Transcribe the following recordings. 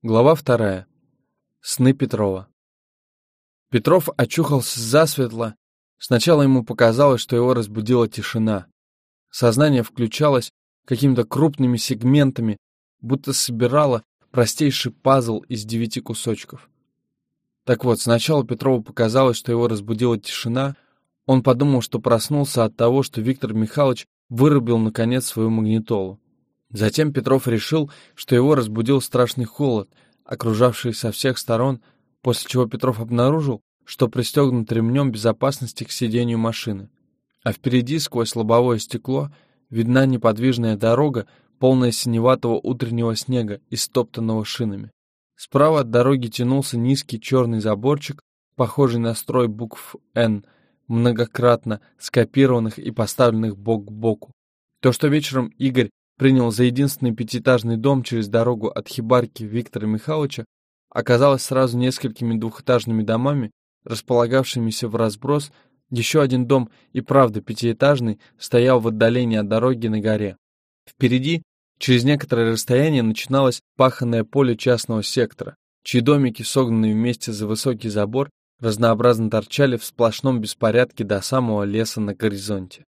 Глава вторая. Сны Петрова. Петров очухался засветло. Сначала ему показалось, что его разбудила тишина. Сознание включалось какими-то крупными сегментами, будто собирало простейший пазл из девяти кусочков. Так вот, сначала Петрову показалось, что его разбудила тишина. Он подумал, что проснулся от того, что Виктор Михайлович вырубил, наконец, свою магнитолу. Затем Петров решил, что его разбудил страшный холод, окружавший со всех сторон, после чего Петров обнаружил, что пристегнут ремнем безопасности к сиденью машины. А впереди, сквозь лобовое стекло, видна неподвижная дорога, полная синеватого утреннего снега, истоптанного шинами. Справа от дороги тянулся низкий черный заборчик, похожий на строй букв «Н», многократно скопированных и поставленных бок к боку. То, что вечером Игорь принял за единственный пятиэтажный дом через дорогу от хибарки Виктора Михайловича, оказалось сразу несколькими двухэтажными домами, располагавшимися в разброс, еще один дом, и правда пятиэтажный, стоял в отдалении от дороги на горе. Впереди, через некоторое расстояние, начиналось паханное поле частного сектора, чьи домики, согнанные вместе за высокий забор, разнообразно торчали в сплошном беспорядке до самого леса на горизонте.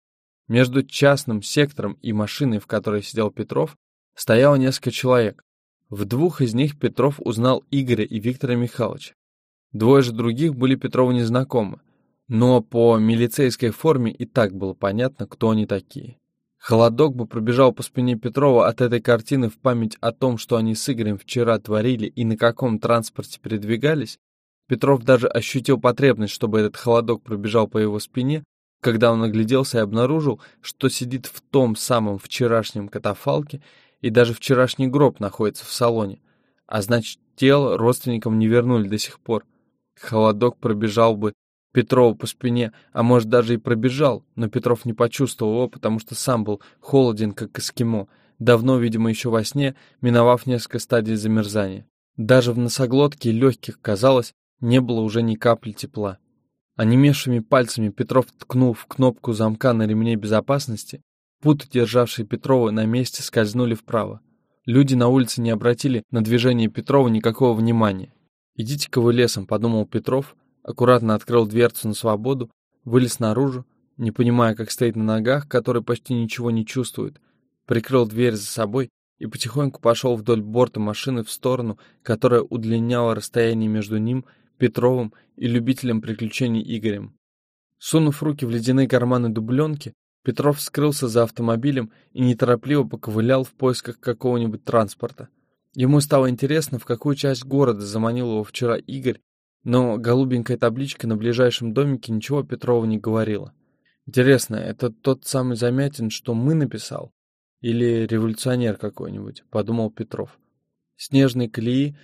Между частным сектором и машиной, в которой сидел Петров, стояло несколько человек. В двух из них Петров узнал Игоря и Виктора Михайловича. Двое же других были Петрову незнакомы, но по милицейской форме и так было понятно, кто они такие. Холодок бы пробежал по спине Петрова от этой картины в память о том, что они с Игорем вчера творили и на каком транспорте передвигались. Петров даже ощутил потребность, чтобы этот холодок пробежал по его спине, когда он огляделся и обнаружил, что сидит в том самом вчерашнем катафалке, и даже вчерашний гроб находится в салоне, а значит, тело родственникам не вернули до сих пор. Холодок пробежал бы Петрову по спине, а может даже и пробежал, но Петров не почувствовал его, потому что сам был холоден, как эскимо, давно, видимо, еще во сне, миновав несколько стадий замерзания. Даже в носоглотке легких, казалось, не было уже ни капли тепла. Онемевшими пальцами Петров ткнул в кнопку замка на ремне безопасности. Путы, державшие Петрова на месте, скользнули вправо. Люди на улице не обратили на движение Петрова никакого внимания. «Идите-ка вы лесом», — подумал Петров, аккуратно открыл дверцу на свободу, вылез наружу, не понимая, как стоит на ногах, который почти ничего не чувствует, прикрыл дверь за собой и потихоньку пошел вдоль борта машины в сторону, которая удлиняла расстояние между ним Петровым и любителем приключений Игорем. Сунув руки в ледяные карманы дубленки, Петров скрылся за автомобилем и неторопливо поковылял в поисках какого-нибудь транспорта. Ему стало интересно, в какую часть города заманил его вчера Игорь, но голубенькая табличка на ближайшем домике ничего Петрову не говорила. Интересно, это тот самый Замятин, что мы написал? Или революционер какой-нибудь, подумал Петров. Снежные колеи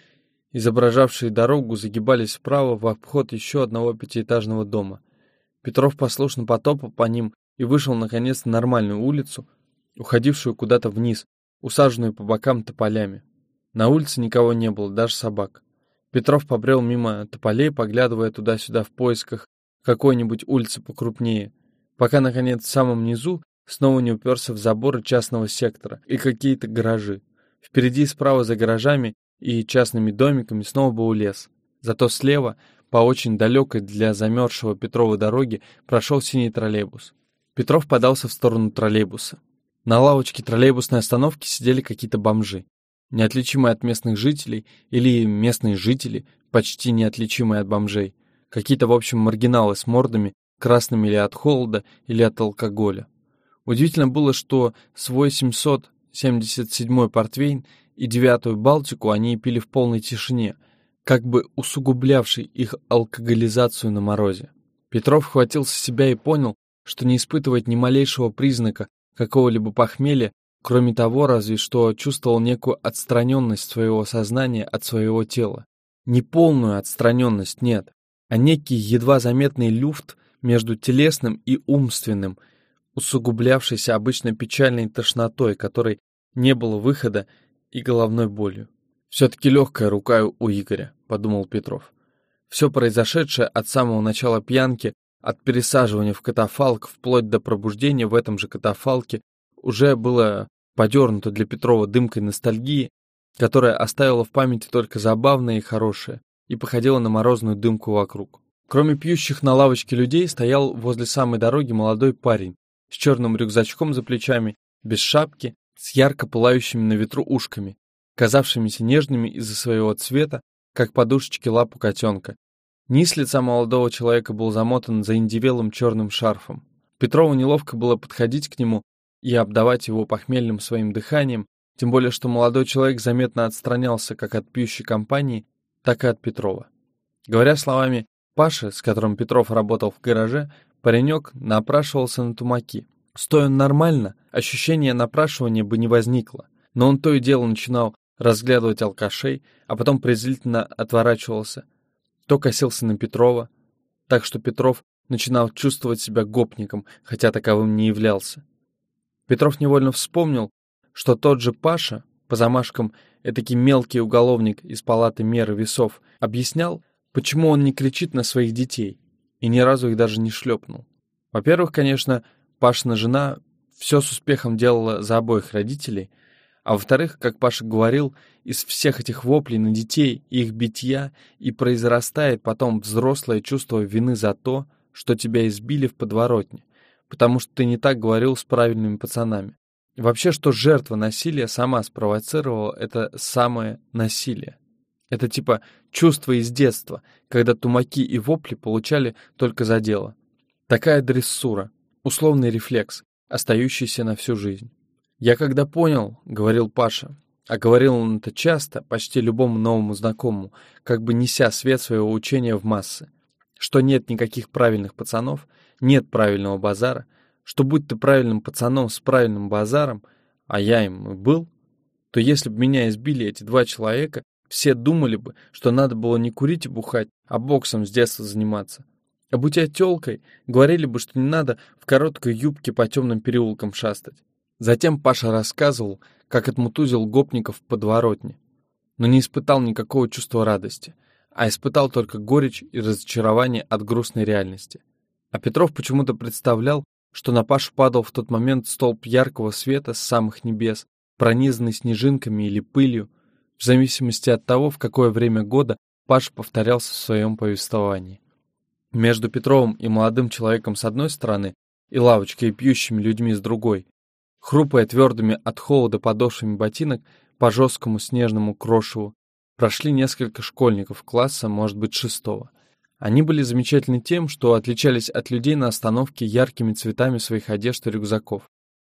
изображавшие дорогу, загибались вправо в обход еще одного пятиэтажного дома. Петров послушно потопал по ним и вышел, наконец, на нормальную улицу, уходившую куда-то вниз, усаженную по бокам тополями. На улице никого не было, даже собак. Петров побрел мимо тополей, поглядывая туда-сюда в поисках какой-нибудь улицы покрупнее, пока, наконец, в самом низу снова не уперся в заборы частного сектора и какие-то гаражи. Впереди и справа за гаражами и частными домиками снова был лес. Зато слева, по очень далекой для замерзшего Петрова дороге, прошел синий троллейбус. Петров подался в сторону троллейбуса. На лавочке троллейбусной остановки сидели какие-то бомжи, неотличимые от местных жителей, или местные жители, почти неотличимые от бомжей. Какие-то, в общем, маргиналы с мордами, красными или от холода, или от алкоголя. Удивительно было, что свой 777-й портвейн и девятую Балтику они пили в полной тишине, как бы усугублявшей их алкоголизацию на морозе. Петров хватился себя и понял, что не испытывает ни малейшего признака какого-либо похмелья, кроме того, разве что чувствовал некую отстраненность своего сознания от своего тела. Не полную отстраненность, нет, а некий едва заметный люфт между телесным и умственным, усугублявшийся обычно печальной тошнотой, которой не было выхода и головной болью. «Все-таки легкая рука у Игоря», — подумал Петров. Все произошедшее от самого начала пьянки, от пересаживания в катафалк вплоть до пробуждения в этом же катафалке уже было подернуто для Петрова дымкой ностальгии, которая оставила в памяти только забавное и хорошее и походила на морозную дымку вокруг. Кроме пьющих на лавочке людей, стоял возле самой дороги молодой парень с черным рюкзачком за плечами, без шапки, с ярко пылающими на ветру ушками, казавшимися нежными из-за своего цвета, как подушечки лапу котенка. Низ лица молодого человека был замотан заиндивелым черным шарфом. Петрову неловко было подходить к нему и обдавать его похмельным своим дыханием, тем более что молодой человек заметно отстранялся как от пьющей компании, так и от Петрова. Говоря словами Паша, с которым Петров работал в гараже, паренек напрашивался на тумаки. Стоя нормально, ощущение напрашивания бы не возникло, но он то и дело начинал разглядывать алкашей, а потом презрительно отворачивался, то косился на Петрова, так что Петров начинал чувствовать себя гопником, хотя таковым не являлся. Петров невольно вспомнил, что тот же Паша, по замашкам этакий мелкий уголовник из палаты меры весов, объяснял, Почему он не кричит на своих детей и ни разу их даже не шлепнул? Во-первых, конечно, Пашина жена все с успехом делала за обоих родителей, а во-вторых, как Паша говорил, из всех этих воплей на детей и их битья и произрастает потом взрослое чувство вины за то, что тебя избили в подворотне, потому что ты не так говорил с правильными пацанами. И вообще, что жертва насилия сама спровоцировала это самое насилие. Это типа чувство из детства, когда тумаки и вопли получали только за дело. Такая дрессура, условный рефлекс, остающийся на всю жизнь. «Я когда понял», — говорил Паша, а говорил он это часто, почти любому новому знакомому, как бы неся свет своего учения в массы, что нет никаких правильных пацанов, нет правильного базара, что будь ты правильным пацаном с правильным базаром, а я им и был, то если бы меня избили эти два человека, все думали бы, что надо было не курить и бухать, а боксом с детства заниматься. А будь я тёлкой, говорили бы, что не надо в короткой юбке по темным переулкам шастать. Затем Паша рассказывал, как отмутузил гопников в подворотне, но не испытал никакого чувства радости, а испытал только горечь и разочарование от грустной реальности. А Петров почему-то представлял, что на Пашу падал в тот момент столб яркого света с самых небес, пронизанный снежинками или пылью, в зависимости от того, в какое время года Паш повторялся в своем повествовании. Между Петровым и молодым человеком с одной стороны и лавочкой и пьющими людьми с другой, хрупая твердыми от холода подошвами ботинок по жесткому снежному крошеву, прошли несколько школьников класса, может быть, шестого. Они были замечательны тем, что отличались от людей на остановке яркими цветами своих одежд и рюкзаков.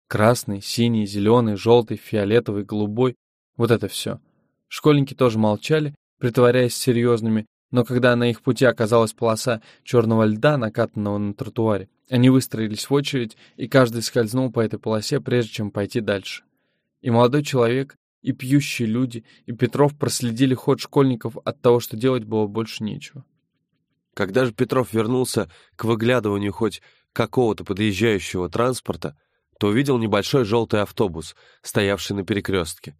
Красный, синий, зеленый, желтый, фиолетовый, голубой — вот это все. Школьники тоже молчали, притворяясь серьезными, но когда на их пути оказалась полоса черного льда, накатанного на тротуаре, они выстроились в очередь, и каждый скользнул по этой полосе, прежде чем пойти дальше. И молодой человек, и пьющие люди, и Петров проследили ход школьников от того, что делать было больше нечего. Когда же Петров вернулся к выглядыванию хоть какого-то подъезжающего транспорта, то увидел небольшой желтый автобус, стоявший на перекрестке.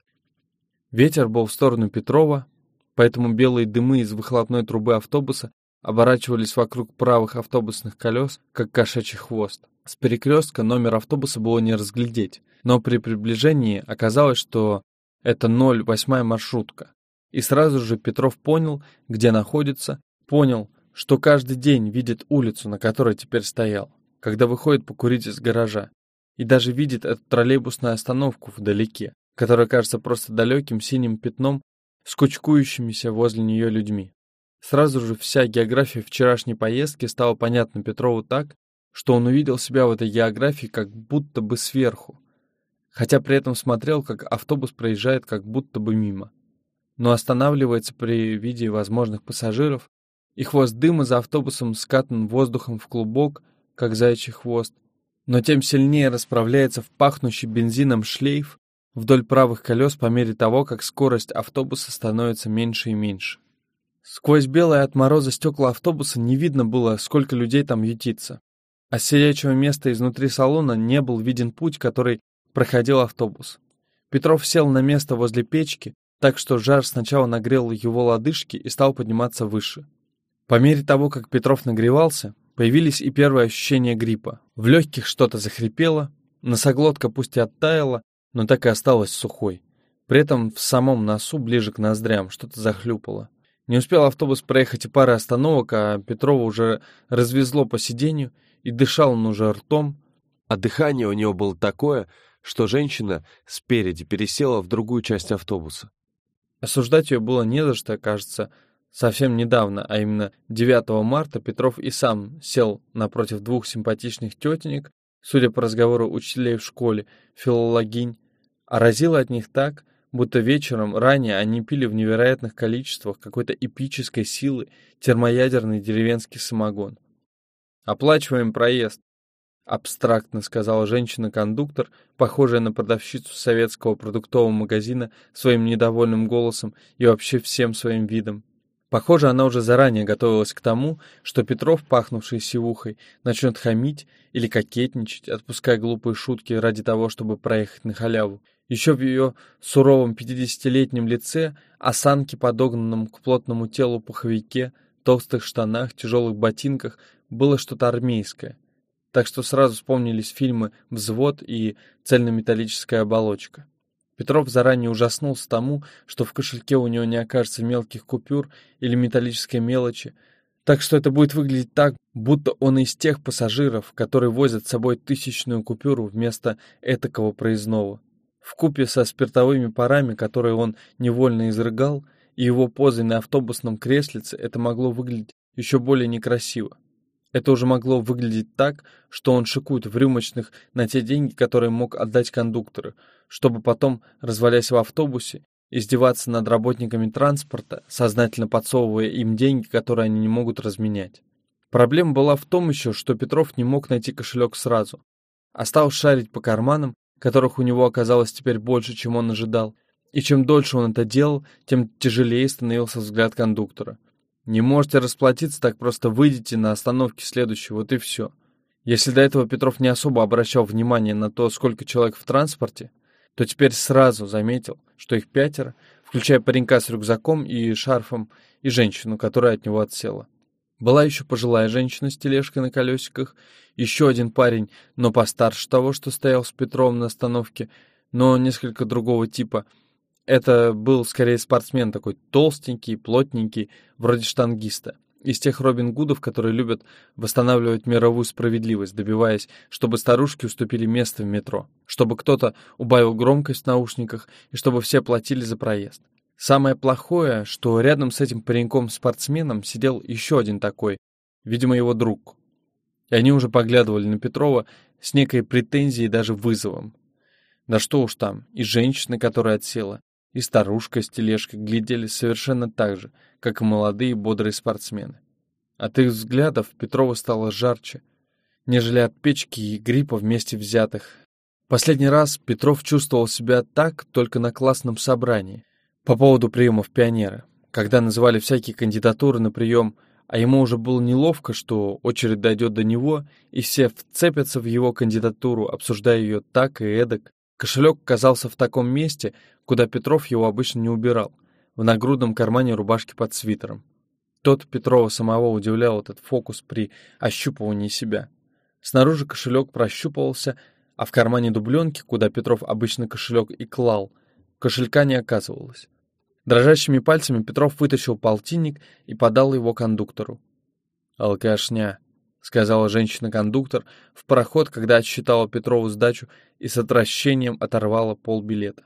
Ветер был в сторону Петрова, поэтому белые дымы из выхлопной трубы автобуса оборачивались вокруг правых автобусных колес, как кошачий хвост. С перекрестка номер автобуса было не разглядеть, но при приближении оказалось, что это 08 маршрутка. И сразу же Петров понял, где находится, понял, что каждый день видит улицу, на которой теперь стоял, когда выходит покурить из гаража, и даже видит эту троллейбусную остановку вдалеке, которая кажется просто далеким синим пятном с кучкующимися возле нее людьми. Сразу же вся география вчерашней поездки стала понятна Петрову так, что он увидел себя в этой географии как будто бы сверху, хотя при этом смотрел, как автобус проезжает как будто бы мимо, но останавливается при виде возможных пассажиров, и хвост дыма за автобусом скатан воздухом в клубок, как заячий хвост, но тем сильнее расправляется в пахнущий бензином шлейф, вдоль правых колес по мере того, как скорость автобуса становится меньше и меньше. Сквозь белое от мороза стекла автобуса не видно было, сколько людей там ютится. А с сидячего места изнутри салона не был виден путь, который проходил автобус. Петров сел на место возле печки, так что жар сначала нагрел его лодыжки и стал подниматься выше. По мере того, как Петров нагревался, появились и первые ощущения гриппа. В легких что-то захрипело, носоглотка пусть и оттаяла, но так и осталась сухой. При этом в самом носу, ближе к ноздрям, что-то захлюпало. Не успел автобус проехать и пары остановок, а Петрова уже развезло по сиденью, и дышал он уже ртом. А дыхание у него было такое, что женщина спереди пересела в другую часть автобуса. Осуждать ее было не за что, кажется, совсем недавно, а именно 9 марта Петров и сам сел напротив двух симпатичных тетенек, судя по разговору учителей в школе, филологинь, а разило от них так, будто вечером ранее они пили в невероятных количествах какой-то эпической силы термоядерный деревенский самогон. «Оплачиваем проезд», — абстрактно сказала женщина-кондуктор, похожая на продавщицу советского продуктового магазина своим недовольным голосом и вообще всем своим видом. Похоже, она уже заранее готовилась к тому, что Петров, пахнувший сивухой, начнет хамить или кокетничать, отпуская глупые шутки ради того, чтобы проехать на халяву. Еще в ее суровом пятидесятилетнем лице, осанке, подогнанном к плотному телу пуховике, толстых штанах, тяжелых ботинках, было что-то армейское. Так что сразу вспомнились фильмы «Взвод» и «Цельнометаллическая оболочка». Петров заранее ужаснулся тому, что в кошельке у него не окажется мелких купюр или металлической мелочи, так что это будет выглядеть так, будто он из тех пассажиров, которые возят с собой тысячную купюру вместо этакого проездного. В купе со спиртовыми парами, которые он невольно изрыгал, и его позой на автобусном креслице это могло выглядеть еще более некрасиво. Это уже могло выглядеть так, что он шикует в рюмочных на те деньги, которые мог отдать кондуктору, чтобы потом, развалясь в автобусе, издеваться над работниками транспорта, сознательно подсовывая им деньги, которые они не могут разменять. Проблема была в том еще, что Петров не мог найти кошелек сразу. Остался шарить по карманам которых у него оказалось теперь больше, чем он ожидал. И чем дольше он это делал, тем тяжелее становился взгляд кондуктора. Не можете расплатиться, так просто выйдите на остановке следующей, вот и все. Если до этого Петров не особо обращал внимание на то, сколько человек в транспорте, то теперь сразу заметил, что их пятеро, включая паренька с рюкзаком и шарфом, и женщину, которая от него отсела. Была еще пожилая женщина с тележкой на колесиках, еще один парень, но постарше того, что стоял с Петром на остановке, но несколько другого типа. Это был скорее спортсмен такой толстенький, плотненький, вроде штангиста. Из тех Робин Гудов, которые любят восстанавливать мировую справедливость, добиваясь, чтобы старушки уступили место в метро, чтобы кто-то убавил громкость в наушниках и чтобы все платили за проезд. Самое плохое, что рядом с этим пареньком-спортсменом сидел еще один такой, видимо, его друг. И они уже поглядывали на Петрова с некой претензией даже вызовом. Да что уж там, и женщина, которая отсела, и старушка с тележкой глядели совершенно так же, как и молодые бодрые спортсмены. От их взглядов Петрова стало жарче, нежели от печки и гриппа вместе взятых. Последний раз Петров чувствовал себя так только на классном собрании, по поводу приемов пионера, когда называли всякие кандидатуры на прием, а ему уже было неловко, что очередь дойдет до него, и все вцепятся в его кандидатуру, обсуждая ее так и эдак. Кошелек оказался в таком месте, куда Петров его обычно не убирал, в нагрудном кармане рубашки под свитером. Тот Петрова самого удивлял этот фокус при ощупывании себя. Снаружи кошелек прощупывался, а в кармане дубленки, куда Петров обычно кошелек и клал, кошелька не оказывалось. Дрожащими пальцами Петров вытащил полтинник и подал его кондуктору. «Алкашня», — сказала женщина-кондуктор в проход, когда отсчитала Петрову сдачу и с отвращением оторвала полбилета.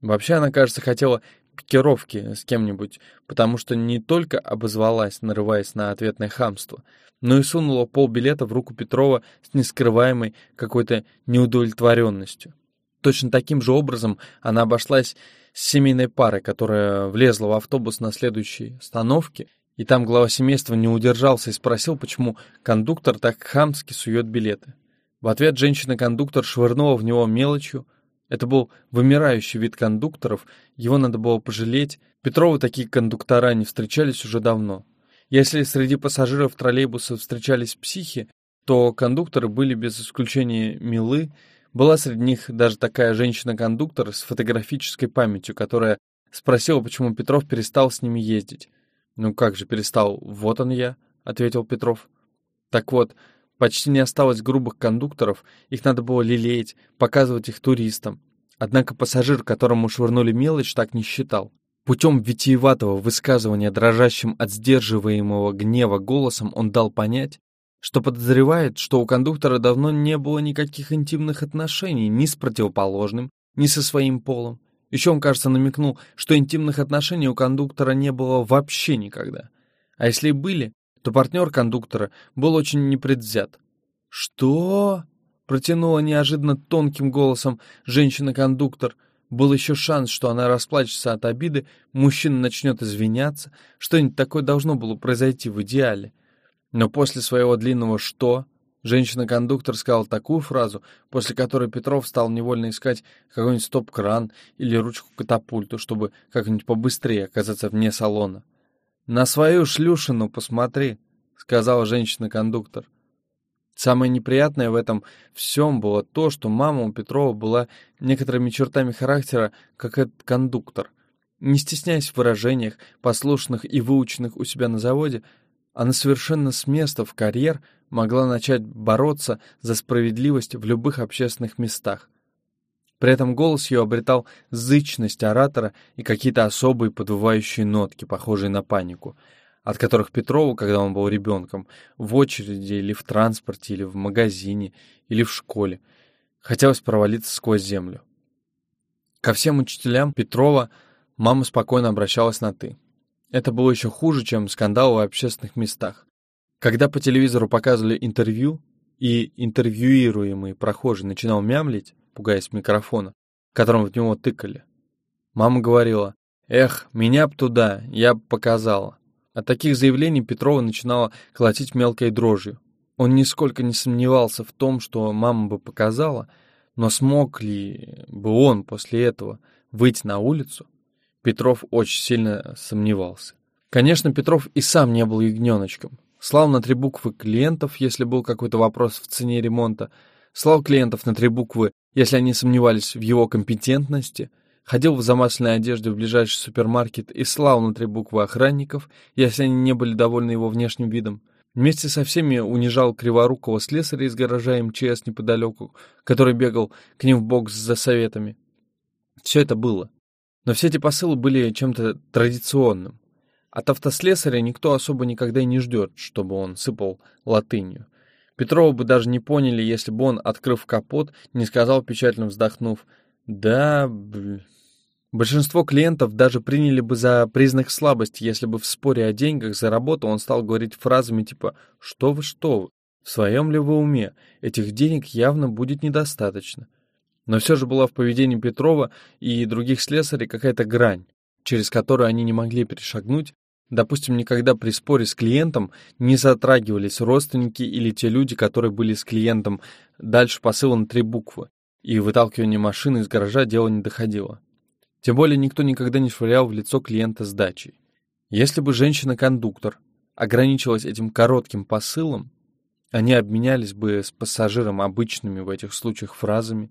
Вообще она, кажется, хотела пикировки с кем-нибудь, потому что не только обозвалась, нарываясь на ответное хамство, но и сунула полбилета в руку Петрова с нескрываемой какой-то неудовлетворенностью. Точно таким же образом она обошлась с семейной парой, которая влезла в автобус на следующей остановке, и там глава семейства не удержался и спросил, почему кондуктор так хамски сует билеты. В ответ женщина-кондуктор швырнула в него мелочью. Это был вымирающий вид кондукторов, его надо было пожалеть. Петрову такие кондуктора не встречались уже давно. Если среди пассажиров троллейбуса встречались психи, то кондукторы были без исключения милы, была среди них даже такая женщина-кондуктор с фотографической памятью, которая спросила, почему Петров перестал с ними ездить. «Ну как же перестал? Вот он я», — ответил Петров. Так вот, почти не осталось грубых кондукторов, их надо было лелеять, показывать их туристам. Однако пассажир, которому швырнули мелочь, так не считал. Путем витиеватого высказывания дрожащим от сдерживаемого гнева голосом он дал понять, что подозревает, что у кондуктора давно не было никаких интимных отношений ни с противоположным, ни со своим полом. Еще он, кажется, намекнул, что интимных отношений у кондуктора не было вообще никогда. А если и были, то партнер кондуктора был очень непредвзят. «Что?» — протянула неожиданно тонким голосом женщина-кондуктор. Был еще шанс, что она расплачется от обиды, мужчина начнет извиняться. Что-нибудь такое должно было произойти в идеале. Но после своего длинного «что» женщина-кондуктор сказала такую фразу, после которой Петров стал невольно искать какой-нибудь стоп-кран или ручку-катапульту, чтобы как-нибудь побыстрее оказаться вне салона. «На свою шлюшину посмотри», — сказала женщина-кондуктор. Самое неприятное в этом всем было то, что мама у Петрова была некоторыми чертами характера, как этот кондуктор. Не стесняясь в выражениях, послушных и выученных у себя на заводе, она совершенно с места в карьер могла начать бороться за справедливость в любых общественных местах. При этом голос ее обретал зычность оратора и какие-то особые подвывающие нотки, похожие на панику, от которых Петрову, когда он был ребенком, в очереди или в транспорте, или в магазине, или в школе, хотелось провалиться сквозь землю. Ко всем учителям Петрова мама спокойно обращалась на «ты». Это было еще хуже, чем скандалы в общественных местах. Когда по телевизору показывали интервью, и интервьюируемый прохожий начинал мямлить, пугаясь микрофона, которым в него тыкали, мама говорила, «Эх, меня б туда, я б показала». От таких заявлений Петрова начинала колотить мелкой дрожью. Он нисколько не сомневался в том, что мама бы показала, но смог ли бы он после этого выйти на улицу, Петров очень сильно сомневался. Конечно, Петров и сам не был ягненочком. Слал на три буквы клиентов, если был какой-то вопрос в цене ремонта. Слал клиентов на три буквы, если они сомневались в его компетентности. Ходил в замасленной одежде в ближайший супермаркет и слал на три буквы охранников, если они не были довольны его внешним видом. Вместе со всеми унижал криворукого слесаря из гаража МЧС неподалеку, который бегал к ним в бокс за советами. Все это было. Но все эти посылы были чем-то традиционным. От автослесаря никто особо никогда и не ждет, чтобы он сыпал латынью. Петрова бы даже не поняли, если бы он, открыв капот, не сказал, печально вздохнув, «Да, блин». Большинство клиентов даже приняли бы за признак слабости, если бы в споре о деньгах за работу он стал говорить фразами типа «Что вы, что вы? В своем ли вы уме? Этих денег явно будет недостаточно». Но все же была в поведении Петрова и других слесарей какая-то грань, через которую они не могли перешагнуть. Допустим, никогда при споре с клиентом не затрагивались родственники или те люди, которые были с клиентом дальше посыла на три буквы, и выталкивание машины из гаража дело не доходило. Тем более никто никогда не швырял в лицо клиента сдачей. Если бы женщина-кондуктор ограничилась этим коротким посылом, они обменялись бы с пассажиром обычными в этих случаях фразами,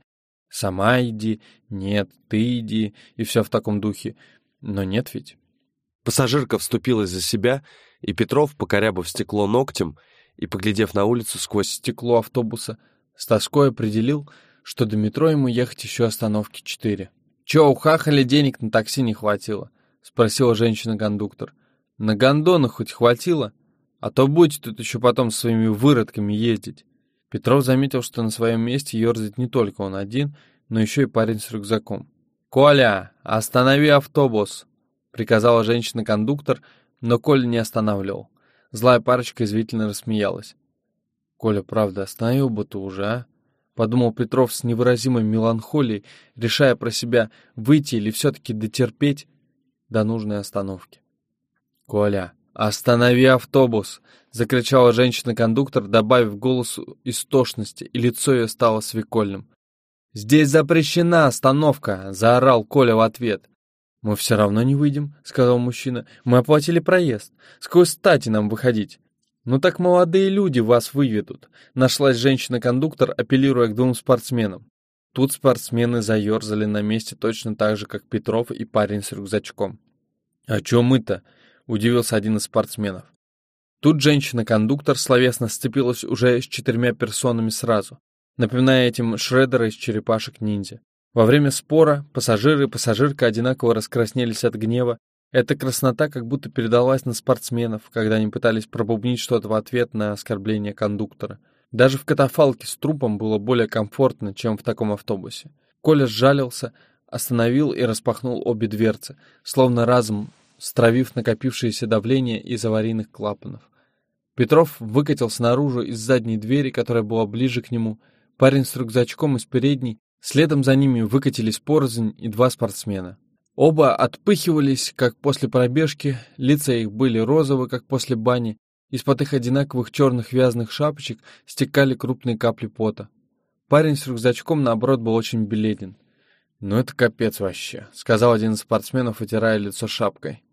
Сама иди, нет, ты иди, и все в таком духе. Но нет ведь. Пассажирка вступилась за себя, и Петров, покорябав стекло ногтем и поглядев на улицу сквозь стекло автобуса, с тоской определил, что до метро ему ехать еще остановки четыре. «Че, ухахали денег на такси не хватило?» — спросила женщина-кондуктор. «На гондонах хоть хватило? А то будете тут еще потом с своими выродками ездить». Петров заметил, что на своем месте ерзает не только он один, но еще и парень с рюкзаком. «Коля, останови автобус!» — приказала женщина-кондуктор, но Коля не останавливал. Злая парочка извительно рассмеялась. «Коля, правда, остановил бы ты уже, а?» — подумал Петров с невыразимой меланхолией, решая про себя, выйти или все-таки дотерпеть до нужной остановки. «Коля, останови автобус!» Закричала женщина-кондуктор, добавив голосу истошности, и лицо ее стало свекольным. «Здесь запрещена остановка!» — заорал Коля в ответ. «Мы все равно не выйдем», — сказал мужчина. «Мы оплатили проезд. Сквозь стати нам выходить». «Ну так молодые люди вас выведут», — нашлась женщина-кондуктор, апеллируя к двум спортсменам. Тут спортсмены заерзали на месте точно так же, как Петров и парень с рюкзачком. «А чё мы-то?» — удивился один из спортсменов. Тут женщина-кондуктор словесно сцепилась уже с четырьмя персонами сразу, напоминая этим Шреддера из черепашек-ниндзя. Во время спора пассажиры и пассажирка одинаково раскраснелись от гнева. Эта краснота как будто передалась на спортсменов, когда они пытались пробубнить что-то в ответ на оскорбление кондуктора. Даже в катафалке с трупом было более комфортно, чем в таком автобусе. Коля сжалился, остановил и распахнул обе дверцы, словно разом стравив накопившееся давление из аварийных клапанов. Петров выкатился наружу из задней двери, которая была ближе к нему. Парень с рюкзачком из передней Следом за ними выкатились порознь и два спортсмена. Оба отпыхивались, как после пробежки, лица их были розовы, как после бани, из-под их одинаковых черных вязаных шапочек стекали крупные капли пота. Парень с рюкзачком, наоборот, был очень бледен. «Ну это капец вообще», — сказал один из спортсменов, вытирая лицо шапкой.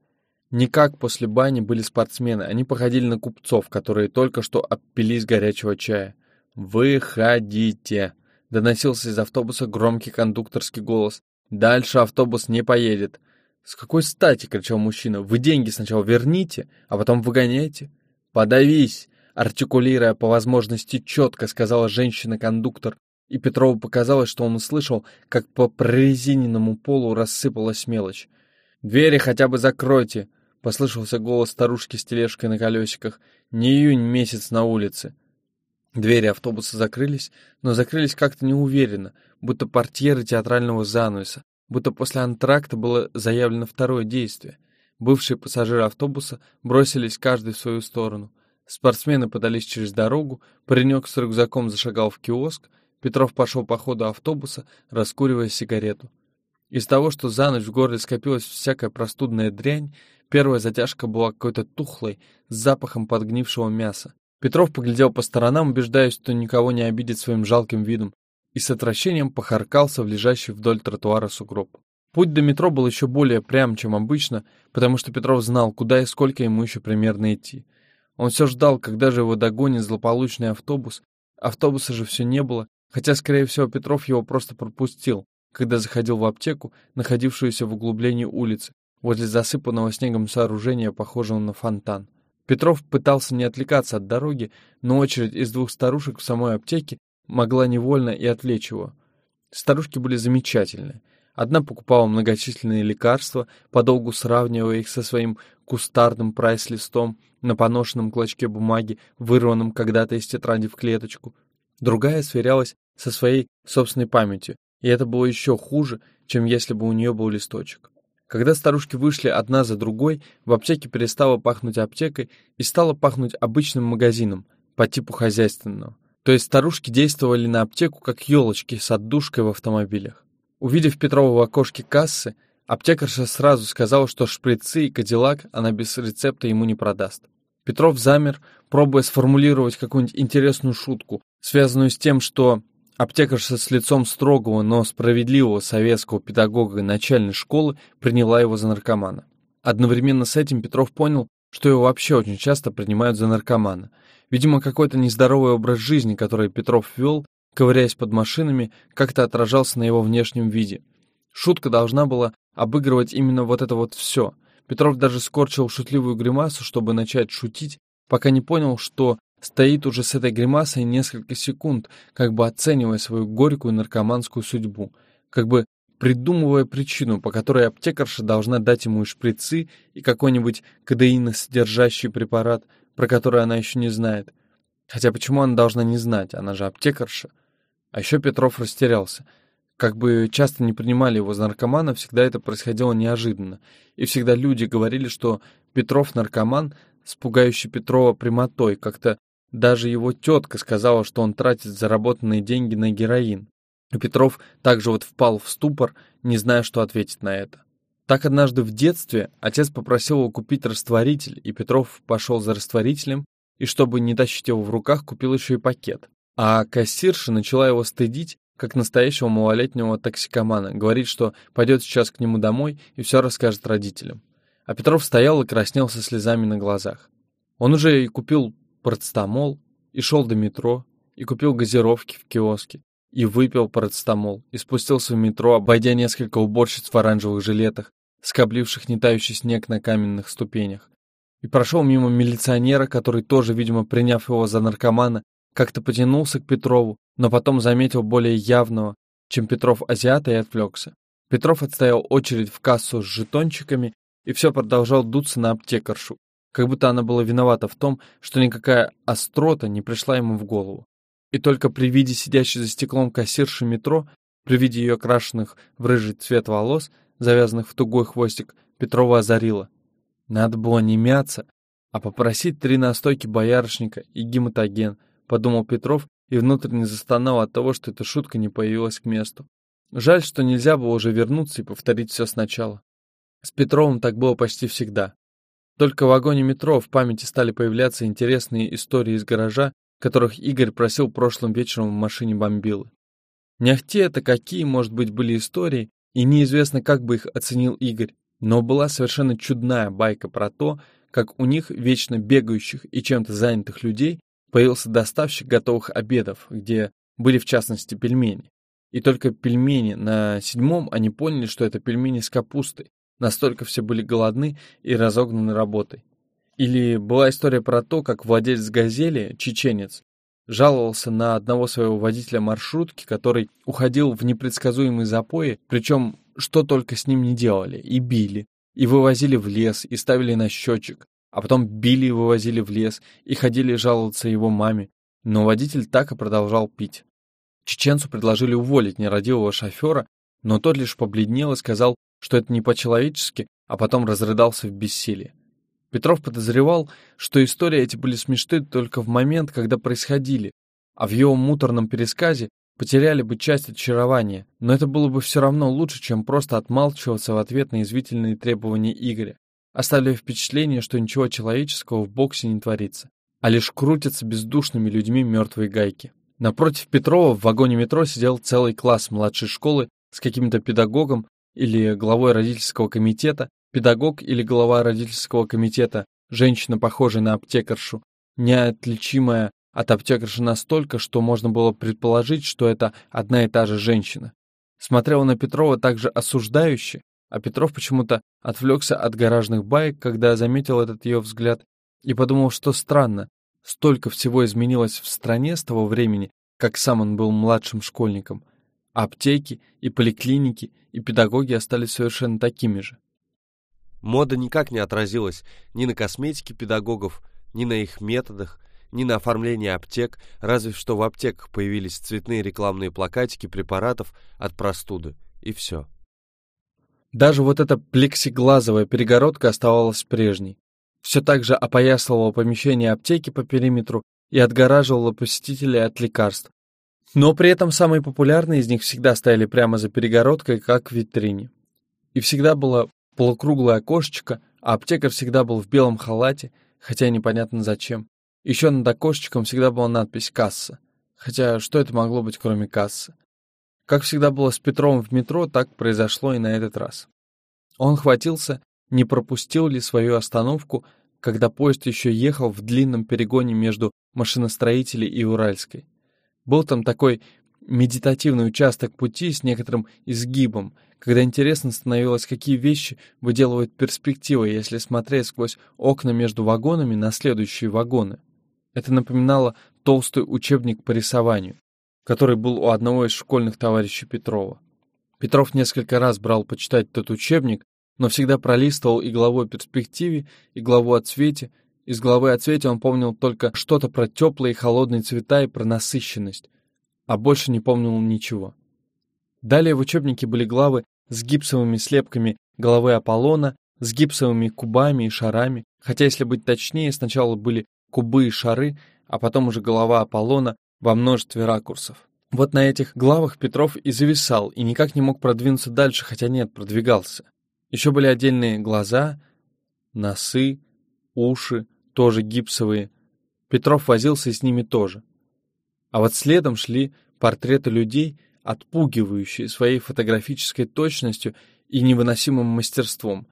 Никак после бани были спортсмены, они походили на купцов, которые только что обпились горячего чая. «Выходите!» Доносился из автобуса громкий кондукторский голос. «Дальше автобус не поедет». «С какой стати?» — кричал мужчина. «Вы деньги сначала верните, а потом выгоняйте». «Подавись!» — артикулируя по возможности четко, сказала женщина-кондуктор. И Петрову показалось, что он услышал, как по прорезиненному полу рассыпалась мелочь. «Двери хотя бы закройте!» — послышался голос старушки с тележкой на колесиках. «Не июнь месяц на улице!» Двери автобуса закрылись, но закрылись как-то неуверенно, будто портьеры театрального занавеса, будто после антракта было заявлено второе действие. Бывшие пассажиры автобуса бросились каждый в свою сторону. Спортсмены подались через дорогу, паренек с рюкзаком зашагал в киоск, Петров пошел по ходу автобуса, раскуривая сигарету. Из того, что за ночь в городе скопилась всякая простудная дрянь, первая затяжка была какой-то тухлой, с запахом подгнившего мяса. Петров поглядел по сторонам, убеждаясь, что никого не обидит своим жалким видом, и с отвращением похаркался в лежащий вдоль тротуара сугроб. Путь до метро был еще более прям, чем обычно, потому что Петров знал, куда и сколько ему еще примерно идти. Он все ждал, когда же его догонит злополучный автобус. Автобуса же все не было, хотя, скорее всего, Петров его просто пропустил, когда заходил в аптеку, находившуюся в углублении улицы, возле засыпанного снегом сооружения, похожего на фонтан. Петров пытался не отвлекаться от дороги, но очередь из двух старушек в самой аптеке могла невольно и отвлечь его. Старушки были замечательны. Одна покупала многочисленные лекарства, подолгу сравнивая их со своим кустарным прайс-листом на поношенном клочке бумаги, вырванном когда-то из тетради в клеточку. Другая сверялась со своей собственной памятью, и это было еще хуже, чем если бы у нее был листочек. Когда старушки вышли одна за другой, в аптеке перестало пахнуть аптекой и стало пахнуть обычным магазином по типу хозяйственного. То есть старушки действовали на аптеку как елочки с отдушкой в автомобилях. Увидев Петрова в окошке кассы, аптекарша сразу сказала, что шприцы и кадиллак она без рецепта ему не продаст. Петров замер, пробуя сформулировать какую-нибудь интересную шутку, связанную с тем, что Аптекарша с лицом строгого, но справедливого советского педагога начальной школы приняла его за наркомана. Одновременно с этим Петров понял, что его вообще очень часто принимают за наркомана. Видимо, какой-то нездоровый образ жизни, который Петров вел, ковыряясь под машинами, как-то отражался на его внешнем виде. Шутка должна была обыгрывать именно вот это вот все. Петров даже скорчил шутливую гримасу, чтобы начать шутить, пока не понял, что стоит уже с этой гримасой несколько секунд, как бы оценивая свою горькую наркоманскую судьбу, как бы придумывая причину, по которой аптекарша должна дать ему и шприцы, и какой-нибудь кадеиносодержащий препарат, про который она еще не знает. Хотя почему она должна не знать, она же аптекарша. А еще Петров растерялся. Как бы часто не принимали его за наркомана, всегда это происходило неожиданно. И всегда люди говорили, что Петров наркоман, с пугающей Петрова прямотой, как-то даже его тетка сказала, что он тратит заработанные деньги на героин. И Петров также вот впал в ступор, не зная, что ответить на это. Так однажды в детстве отец попросил его купить растворитель, и Петров пошел за растворителем, и чтобы не тащить его в руках, купил еще и пакет. А кассирша начала его стыдить, как настоящего малолетнего токсикомана, говорит, что пойдет сейчас к нему домой и все расскажет родителям. А Петров стоял и краснел со слезами на глазах. Он уже и купил парацетамол, и шел до метро, и купил газировки в киоске, и выпил парацетамол, и спустился в метро, обойдя несколько уборщиц в оранжевых жилетах, скобливших нетающий снег на каменных ступенях, и прошел мимо милиционера, который тоже, видимо, приняв его за наркомана, как-то потянулся к Петрову, но потом заметил более явного, чем Петров азиата и отвлекся. Петров отстоял очередь в кассу с жетончиками и все продолжал дуться на аптекаршу, как будто она была виновата в том, что никакая острота не пришла ему в голову. И только при виде сидящей за стеклом кассирши метро, при виде ее крашенных в рыжий цвет волос, завязанных в тугой хвостик, Петрова озарила. Надо было не мяться, а попросить три настойки боярышника и гематоген, подумал Петров и внутренне застонал от того, что эта шутка не появилась к месту. Жаль, что нельзя было уже вернуться и повторить все сначала. С Петровым так было почти всегда. Только в вагоне метро в памяти стали появляться интересные истории из гаража, которых Игорь просил прошлым вечером в машине бомбилы. Не ахти это какие, может быть, были истории, и неизвестно, как бы их оценил Игорь, но была совершенно чудная байка про то, как у них, вечно бегающих и чем-то занятых людей, появился доставщик готовых обедов, где были в частности пельмени. И только пельмени на седьмом они поняли, что это пельмени с капустой. Настолько все были голодны и разогнаны работой. Или была история про то, как владелец «Газели», чеченец, жаловался на одного своего водителя маршрутки, который уходил в непредсказуемые запои, причем что только с ним не делали, и били, и вывозили в лес, и ставили на счетчик, а потом били и вывозили в лес, и ходили жаловаться его маме, но водитель так и продолжал пить. Чеченцу предложили уволить нерадивого шофера, но тот лишь побледнел и сказал, что это не по-человечески, а потом разрыдался в бессилии. Петров подозревал, что истории эти были смешны только в момент, когда происходили, а в его муторном пересказе потеряли бы часть очарования, но это было бы все равно лучше, чем просто отмалчиваться в ответ на извительные требования Игоря, оставляя впечатление, что ничего человеческого в боксе не творится, а лишь крутятся бездушными людьми мертвые гайки. Напротив Петрова в вагоне метро сидел целый класс младшей школы с каким-то педагогом или главой родительского комитета, педагог или глава родительского комитета, женщина, похожая на аптекаршу, неотличимая от аптекарши настолько, что можно было предположить, что это одна и та же женщина. Смотрела на Петрова также осуждающе, а Петров почему-то отвлекся от гаражных баек, когда заметил этот ее взгляд, и подумал, что странно, столько всего изменилось в стране с того времени, как сам он был младшим школьником. Аптеки и поликлиники и педагоги остались совершенно такими же. Мода никак не отразилась ни на косметике педагогов, ни на их методах, ни на оформлении аптек, разве что в аптеках появились цветные рекламные плакатики препаратов от простуды, и все. Даже вот эта плексиглазовая перегородка оставалась прежней. Все так же опоясывала помещение аптеки по периметру и отгораживала посетителей от лекарств. Но при этом самые популярные из них всегда стояли прямо за перегородкой, как в витрине. И всегда было полукруглое окошечко, а аптекарь всегда был в белом халате, хотя непонятно зачем. Еще над окошечком всегда была надпись «Касса». Хотя что это могло быть, кроме кассы? Как всегда было с Петром в метро, так произошло и на этот раз. Он хватился, не пропустил ли свою остановку, когда поезд еще ехал в длинном перегоне между машиностроителей и Уральской. Был там такой медитативный участок пути с некоторым изгибом, когда интересно становилось, какие вещи выделывают перспективы, если смотреть сквозь окна между вагонами на следующие вагоны. Это напоминало толстый учебник по рисованию, который был у одного из школьных товарищей Петрова. Петров несколько раз брал почитать тот учебник, но всегда пролистывал и главу о перспективе, и главу о цвете. Из главы о цвете он помнил только что-то про теплые и холодные цвета и про насыщенность, а больше не помнил ничего. Далее в учебнике были главы с гипсовыми слепками головы Аполлона, с гипсовыми кубами и шарами, хотя, если быть точнее, сначала были кубы и шары, а потом уже голова Аполлона во множестве ракурсов. Вот на этих главах Петров и зависал, и никак не мог продвинуться дальше, хотя нет, продвигался. Еще были отдельные глаза, носы, уши, тоже гипсовые. Петров возился с ними тоже. А вот следом шли портреты людей, отпугивающие своей фотографической точностью и невыносимым мастерством.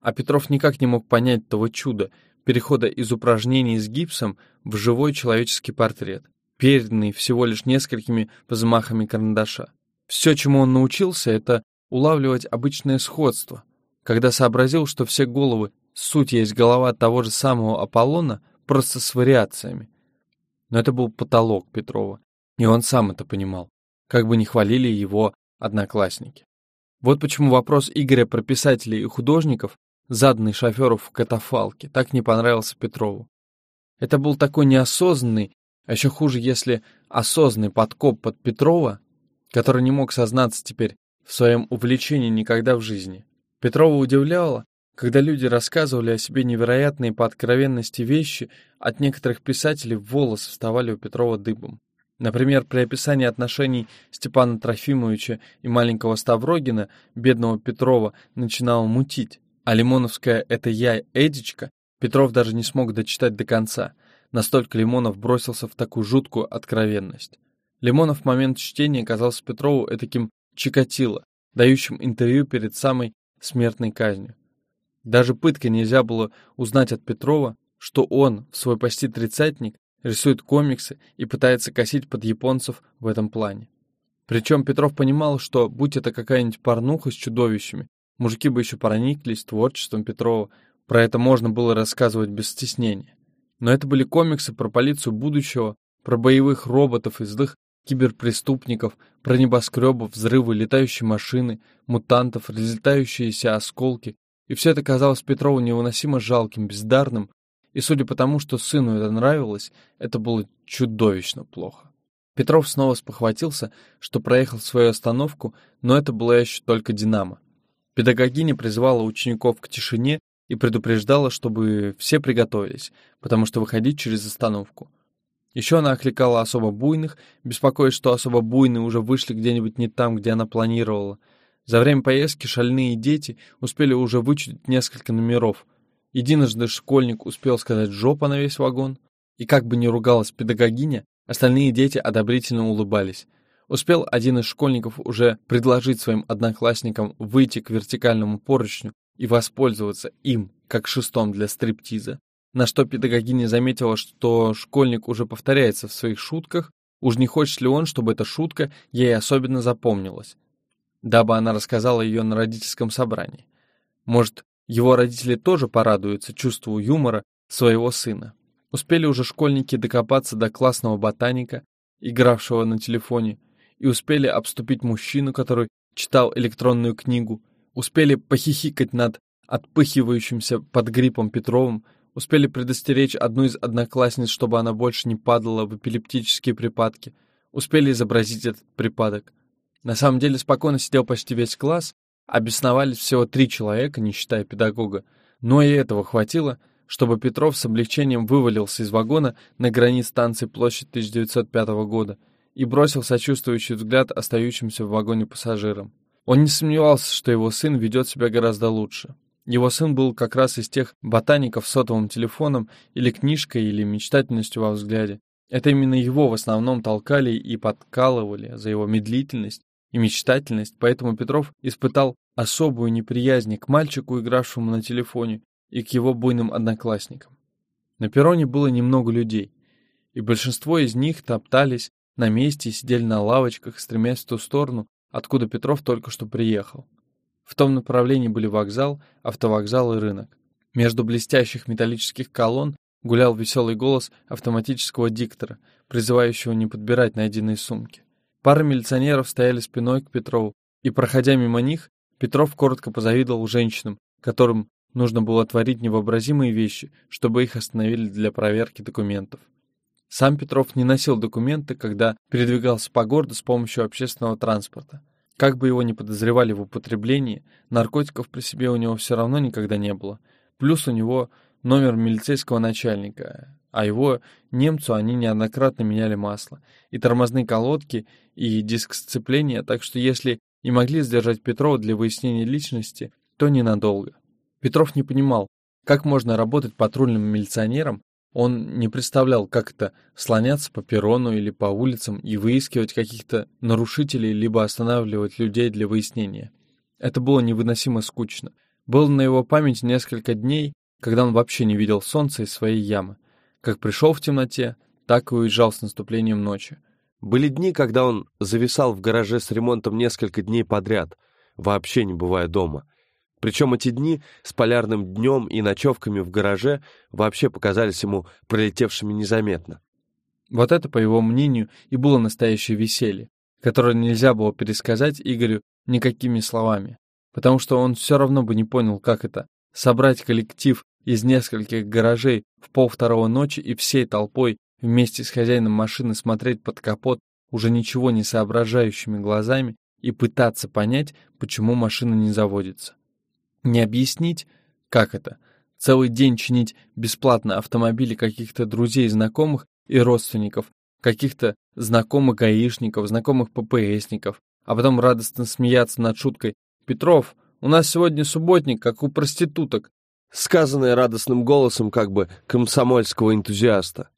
А Петров никак не мог понять того чуда, перехода из упражнений с гипсом в живой человеческий портрет, переданный всего лишь несколькими взмахами карандаша. Все, чему он научился, это улавливать обычное сходство. Когда сообразил, что все головы, суть есть голова того же самого Аполлона, просто с вариациями. Но это был потолок Петрова, и он сам это понимал. как бы ни хвалили его одноклассники. Вот почему вопрос Игоря про писателей и художников, заданный шоферу в катафалке, так не понравился Петрову. Это был такой неосознанный, а еще хуже, если осознанный подкоп под Петрова, который не мог сознаться теперь в своем увлечении никогда в жизни. Петрова удивляло, когда люди рассказывали о себе невероятные по откровенности вещи, от некоторых писателей волосы вставали у Петрова дыбом. Например, при описании отношений Степана Трофимовича и маленького Ставрогина бедного Петрова начинало мутить, а Лимоновская «это я, Эдичка» Петров даже не смог дочитать до конца. Настолько Лимонов бросился в такую жуткую откровенность. Лимонов в момент чтения казался Петрову этаким Чикатило, дающим интервью перед самой смертной казнью. Даже пыткой нельзя было узнать от Петрова, что он в свой почти тридцатник рисует комиксы и пытается косить под японцев в этом плане. Причем Петров понимал, что, будь это какая-нибудь порнуха с чудовищами, мужики бы еще прониклись творчеством Петрова, про это можно было рассказывать без стеснения. Но это были комиксы про полицию будущего, про боевых роботов и злых киберпреступников, про небоскребы, взрывы, летающие машины, мутантов, разлетающиеся осколки. И все это казалось Петрову невыносимо жалким, бездарным, и судя по тому, что сыну это нравилось, это было чудовищно плохо. Петров снова спохватился, что проехал свою остановку, но это была еще только «Динамо». Педагогиня призывала учеников к тишине и предупреждала, чтобы все приготовились, потому что выходить через остановку. Еще она окликала особо буйных, беспокоясь, что особо буйные уже вышли где-нибудь не там, где она планировала. За время поездки шальные дети успели уже вычудить несколько номеров. Единожды школьник успел сказать «жопа» на весь вагон. И как бы ни ругалась педагогиня, остальные дети одобрительно улыбались. Успел один из школьников уже предложить своим одноклассникам выйти к вертикальному поручню и воспользоваться им, как шестом для стриптиза, на что педагогиня заметила, что школьник уже повторяется в своих шутках, уж не хочет ли он, чтобы эта шутка ей особенно запомнилась, дабы она рассказала ее на родительском собрании. Может, его родители тоже порадуются чувству юмора своего сына. Успели уже школьники докопаться до классного ботаника, игравшего на телефоне, и успели обступить мужчину, который читал электронную книгу, успели похихикать над отпыхивающимся под гриппом Петровым, успели предостеречь одну из одноклассниц, чтобы она больше не падала в эпилептические припадки, успели изобразить этот припадок. На самом деле спокойно сидел почти весь класс, обесновались всего три человека, не считая педагога, но и этого хватило, чтобы Петров с облегчением вывалился из вагона на границ станции площадь 1905 года и бросил сочувствующий взгляд остающимся в вагоне пассажирам. Он не сомневался, что его сын ведет себя гораздо лучше. Его сын был как раз из тех ботаников с сотовым телефоном или книжкой, или мечтательностью во взгляде. Это именно его в основном толкали и подкалывали за его медлительность и мечтательность, поэтому Петров испытал особую неприязнь к мальчику, игравшему на телефоне, и к его буйным одноклассникам. На перроне было немного людей, и большинство из них топтались на месте и сидели на лавочках, стремясь в ту сторону, откуда Петров только что приехал. В том направлении были вокзал, автовокзал и рынок. Между блестящих металлических колонн гулял веселый голос автоматического диктора, призывающего не подбирать найденные сумки. Пара милиционеров стояли спиной к Петрову, и, проходя мимо них, Петров коротко позавидовал женщинам, которым нужно было творить невообразимые вещи, чтобы их остановили для проверки документов. Сам Петров не носил документы, когда передвигался по городу с помощью общественного транспорта. Как бы его ни подозревали в употреблении, наркотиков при себе у него все равно никогда не было. Плюс у него номер милицейского начальника, а его немцу они неоднократно меняли масло, и тормозные колодки, и диск сцепления, так что если и могли сдержать Петрова для выяснения личности, то ненадолго. Петров не понимал, как можно работать патрульным милиционером, он не представлял, как это слоняться по перрону или по улицам и выискивать каких-то нарушителей, либо останавливать людей для выяснения. Это было невыносимо скучно. Было на его памяти несколько дней, когда он вообще не видел солнца из своей ямы. Как пришел в темноте, так и уезжал с наступлением ночи. Были дни, когда он зависал в гараже с ремонтом несколько дней подряд, вообще не бывая дома — причем эти дни с полярным днем и ночевками в гараже вообще показались ему пролетевшими незаметно. Вот это, по его мнению, и было настоящее веселье, которое нельзя было пересказать Игорю никакими словами, потому что он все равно бы не понял, как это — собрать коллектив из нескольких гаражей в полвторого ночи и всей толпой вместе с хозяином машины смотреть под капот уже ничего не соображающими глазами и пытаться понять, почему машина не заводится. Не объяснить, как это, целый день чинить бесплатно автомобили каких-то друзей, знакомых и родственников, каких-то знакомых гаишников, знакомых ППСников, а потом радостно смеяться над шуткой «Петров, у нас сегодня субботник, как у проституток», сказанное радостным голосом как бы комсомольского энтузиаста.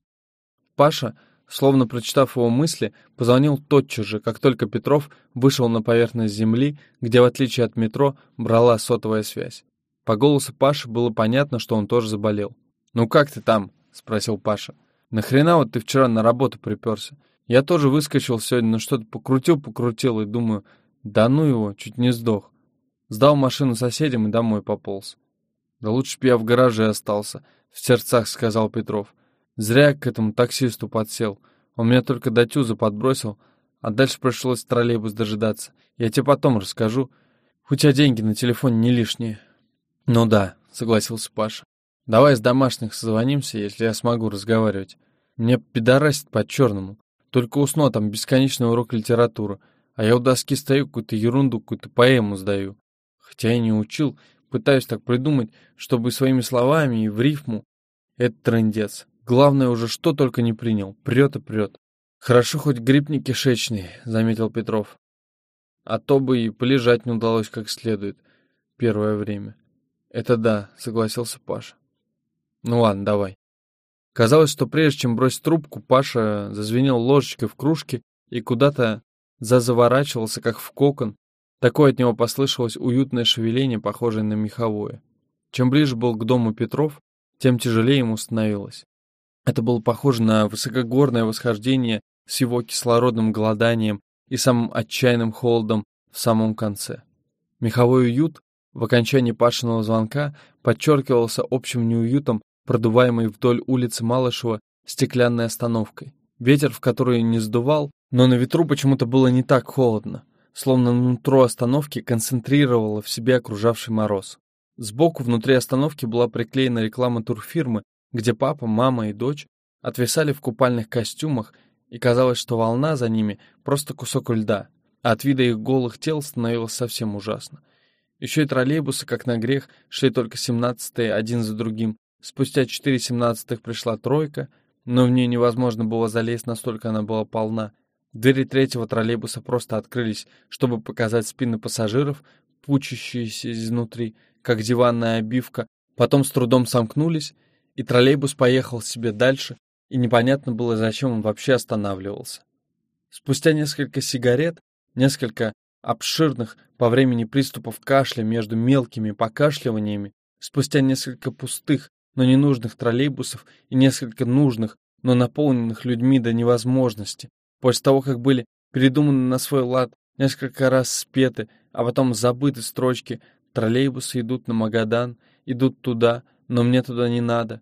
Паша, словно прочитав его мысли, позвонил тотчас же, как только Петров вышел на поверхность земли, где, в отличие от метро, брала сотовая связь. По голосу Паши было понятно, что он тоже заболел. «Ну как ты там?» — спросил Паша. «Нахрена вот ты вчера на работу приперся? Я тоже выскочил сегодня, но что-то покрутил-покрутил и думаю, да ну его, чуть не сдох. Сдал машину соседям и домой пополз. Да лучше б я в гараже остался, в сердцах сказал Петров. Зря я к этому таксисту подсел. Он меня только до тюза подбросил, а дальше пришлось троллейбус дожидаться. Я тебе потом расскажу. У тебя деньги на телефоне не лишние. Ну да, согласился Паша. Давай с домашних созвонимся, если я смогу разговаривать. Мне пидорасит по-черному. Только усну, а там бесконечный урок литературы. А я у доски стою, какую-то ерунду, какую-то поэму сдаю. Хотя я не учил, пытаюсь так придумать, чтобы своими словами и в рифму. Это трындец. Главное уже что только не принял. Прет и прет. Хорошо хоть гриб не кишечный, заметил Петров. А то бы и полежать не удалось как следует первое время. Это да, согласился Паша. Ну ладно, давай. Казалось, что прежде чем бросить трубку, Паша зазвенел ложечкой в кружке и куда-то зазаворачивался, как в кокон. Такое от него послышалось уютное шевеление, похожее на меховое. Чем ближе был к дому Петров, тем тяжелее ему становилось. Это было похоже на высокогорное восхождение с его кислородным голоданием и самым отчаянным холодом в самом конце. Меховой уют в окончании Пашиного звонка подчеркивался общим неуютом продуваемой вдоль улицы Малышева стеклянной остановкой. Ветер, в который не сдувал, но на ветру почему-то было не так холодно, словно нутро остановки концентрировало в себе окружавший мороз. Сбоку внутри остановки была приклеена реклама турфирмы, где папа, мама и дочь отвисали в купальных костюмах, и казалось, что волна за ними просто кусок льда, а от вида их голых тел становилось совсем ужасно. Еще и троллейбусы, как на грех, шли только семнадцатые один за другим, Спустя четыре семнадцатых пришла тройка, но в нее невозможно было залезть, настолько она была полна. Двери третьего троллейбуса просто открылись, чтобы показать спины пассажиров, пучащиеся изнутри, как диванная обивка, потом с трудом сомкнулись, и троллейбус поехал себе дальше, и непонятно было, зачем он вообще останавливался. Спустя несколько сигарет, несколько обширных по времени приступов кашля между мелкими покашливаниями, спустя несколько пустых, но ненужных троллейбусов и несколько нужных, но наполненных людьми до невозможности. После того, как были передуманы на свой лад, несколько раз спеты, а потом забыты строчки «Троллейбусы идут на Магадан, идут туда, но мне туда не надо».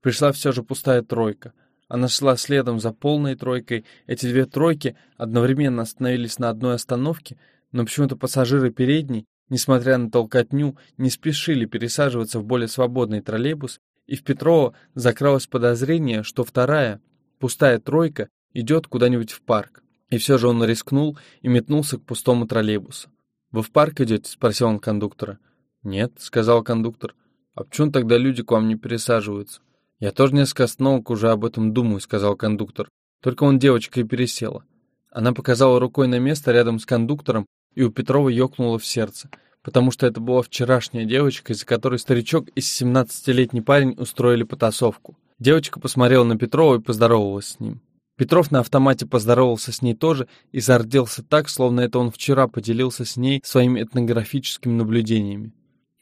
Пришла все же пустая тройка. Она шла следом за полной тройкой. Эти две тройки одновременно остановились на одной остановке, но почему-то пассажиры передней, несмотря на толкотню, не спешили пересаживаться в более свободный троллейбус и в Петрова закралось подозрение, что вторая, пустая тройка, идет куда-нибудь в парк. И все же он рискнул и метнулся к пустому троллейбусу. «Вы в парк идете?» — спросил он кондуктора. «Нет», — сказал кондуктор. «А почему тогда люди к вам не пересаживаются?» «Я тоже несколько остановок уже об этом думаю», — сказал кондуктор. «Только он девочка и пересела». Она показала рукой на место рядом с кондуктором, и у Петрова ёкнуло в сердце — потому что это была вчерашняя девочка, из-за которой старичок и 17-летний парень устроили потасовку. Девочка посмотрела на Петрова и поздоровалась с ним. Петров на автомате поздоровался с ней тоже и зарделся так, словно это он вчера поделился с ней своими этнографическими наблюдениями.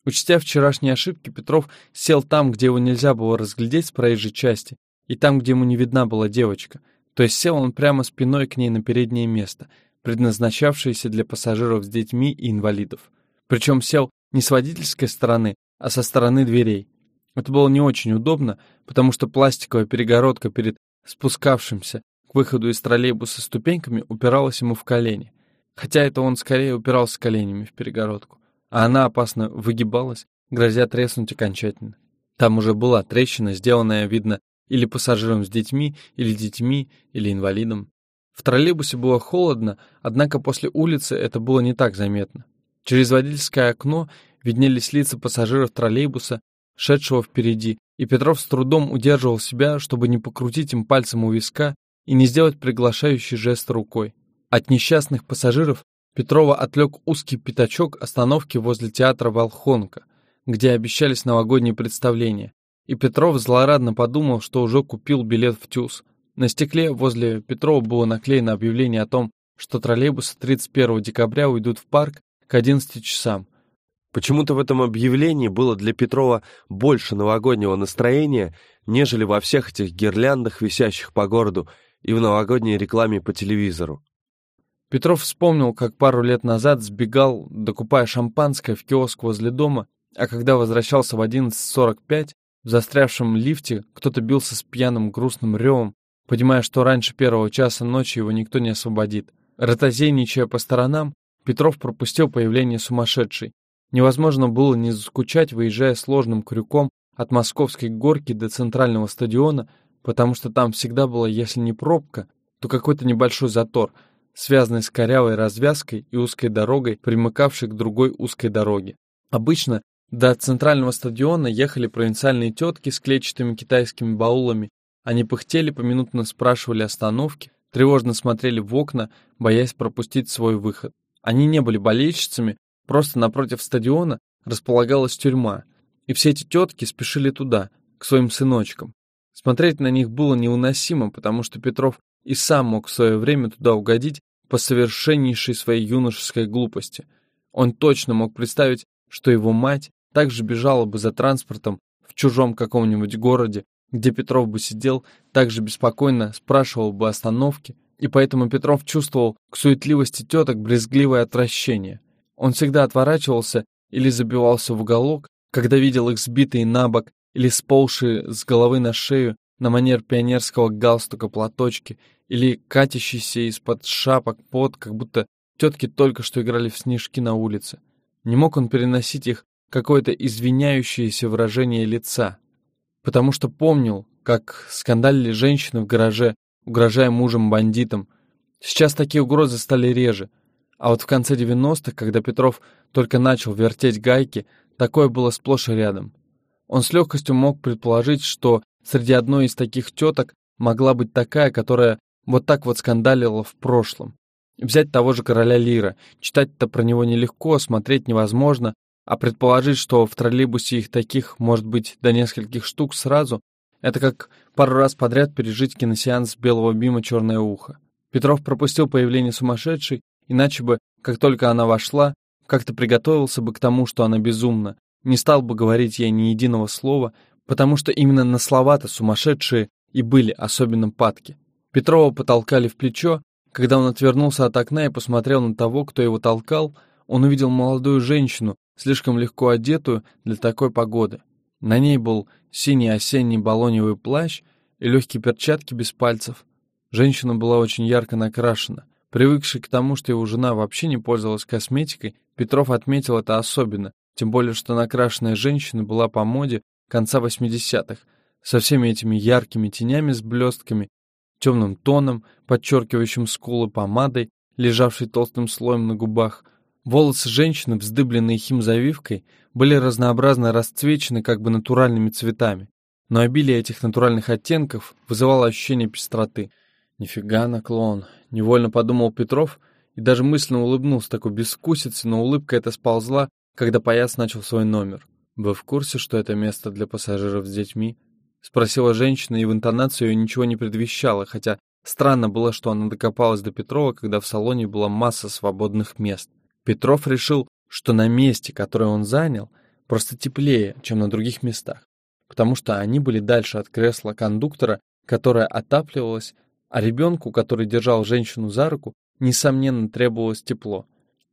Учтя вчерашние ошибки, Петров сел там, где его нельзя было разглядеть с проезжей части, и там, где ему не видна была девочка. То есть сел он прямо спиной к ней на переднее место, предназначавшееся для пассажиров с детьми и инвалидов. Причем сел не с водительской стороны, а со стороны дверей. Это было не очень удобно, потому что пластиковая перегородка перед спускавшимся к выходу из троллейбуса ступеньками упиралась ему в колени. Хотя это он скорее упирался коленями в перегородку. А она опасно выгибалась, грозя треснуть окончательно. Там уже была трещина, сделанная, видно, или пассажиром с детьми, или детьми, или инвалидом. В троллейбусе было холодно, однако после улицы это было не так заметно. Через водительское окно виднелись лица пассажиров троллейбуса, шедшего впереди, и Петров с трудом удерживал себя, чтобы не покрутить им пальцем у виска и не сделать приглашающий жест рукой. От несчастных пассажиров Петрова отвлек узкий пятачок остановки возле театра «Волхонка», где обещались новогодние представления, и Петров злорадно подумал, что уже купил билет в ТЮЗ. На стекле возле Петрова было наклеено объявление о том, что троллейбусы 31 декабря уйдут в парк к 11 часам. Почему-то в этом объявлении было для Петрова больше новогоднего настроения, нежели во всех этих гирляндах, висящих по городу, и в новогодней рекламе по телевизору. Петров вспомнил, как пару лет назад сбегал, докупая шампанское в киоск возле дома, а когда возвращался в 11.45, в застрявшем лифте кто-то бился с пьяным грустным ревом, понимая, что раньше первого часа ночи его никто не освободит. Ротозейничая по сторонам, Петров пропустил появление сумасшедшей. Невозможно было не заскучать, выезжая сложным крюком от Московской горки до центрального стадиона, потому что там всегда была, если не пробка, то какой-то небольшой затор, связанный с корявой развязкой и узкой дорогой, примыкавшей к другой узкой дороге. Обычно до центрального стадиона ехали провинциальные тетки с клетчатыми китайскими баулами. Они пыхтели, поминутно спрашивали остановки, тревожно смотрели в окна, боясь пропустить свой выход. Они не были болельщицами, просто напротив стадиона располагалась тюрьма, и все эти тетки спешили туда, к своим сыночкам. Смотреть на них было невыносимо, потому что Петров и сам мог в свое время туда угодить по совершеннейшей своей юношеской глупости. Он точно мог представить, что его мать также бежала бы за транспортом в чужом каком-нибудь городе, где Петров бы сидел, также беспокойно спрашивал бы остановки, и поэтому Петров чувствовал к суетливости теток брезгливое отвращение. Он всегда отворачивался или забивался в уголок, когда видел их сбитые на бок или сползшие с головы на шею на манер пионерского галстука платочки или катящийся из-под шапок пот, как будто тетки только что играли в снежки на улице. Не мог он переносить их какое-то извиняющееся выражение лица, потому что помнил, как скандалили женщины в гараже, угрожая мужем-бандитам. Сейчас такие угрозы стали реже, а вот в конце 90-х, когда Петров только начал вертеть гайки, такое было сплошь и рядом. Он с легкостью мог предположить, что среди одной из таких теток могла быть такая, которая вот так вот скандалила в прошлом. Взять того же короля Лира. Читать-то про него нелегко, смотреть невозможно, а предположить, что в троллейбусе их таких может быть до нескольких штук сразу, это как пару раз подряд пережить киносеанс белого бима «Черное ухо». Петров пропустил появление сумасшедшей Иначе бы, как только она вошла, как-то приготовился бы к тому, что она безумна, не стал бы говорить ей ни единого слова, потому что именно на слова-то сумасшедшие и были особенно падки. Петрова потолкали в плечо, когда он отвернулся от окна и посмотрел на того, кто его толкал, он увидел молодую женщину, слишком легко одетую для такой погоды. На ней был синий осенний балоневый плащ и легкие перчатки без пальцев. Женщина была очень ярко накрашена — Привыкший к тому, что его жена вообще не пользовалась косметикой, Петров отметил это особенно, тем более что накрашенная женщина была по моде конца 80-х, со всеми этими яркими тенями с блестками, темным тоном, подчеркивающим скулы помадой, лежавшей толстым слоем на губах. Волосы женщины, вздыбленные химзавивкой, были разнообразно расцвечены как бы натуральными цветами, но обилие этих натуральных оттенков вызывало ощущение пестроты — Нифига наклон, невольно подумал Петров и даже мысленно улыбнулся такой бескусице, но улыбка эта сползла, когда поезд начал свой номер. «Вы в курсе, что это место для пассажиров с детьми?» — спросила женщина, и в интонацию ее ничего не предвещало, хотя странно было, что она докопалась до Петрова, когда в салоне была масса свободных мест. Петров решил, что на месте, которое он занял, просто теплее, чем на других местах, потому что они были дальше от кресла кондуктора, которое отапливалось а ребенку, который держал женщину за руку, несомненно требовалось тепло.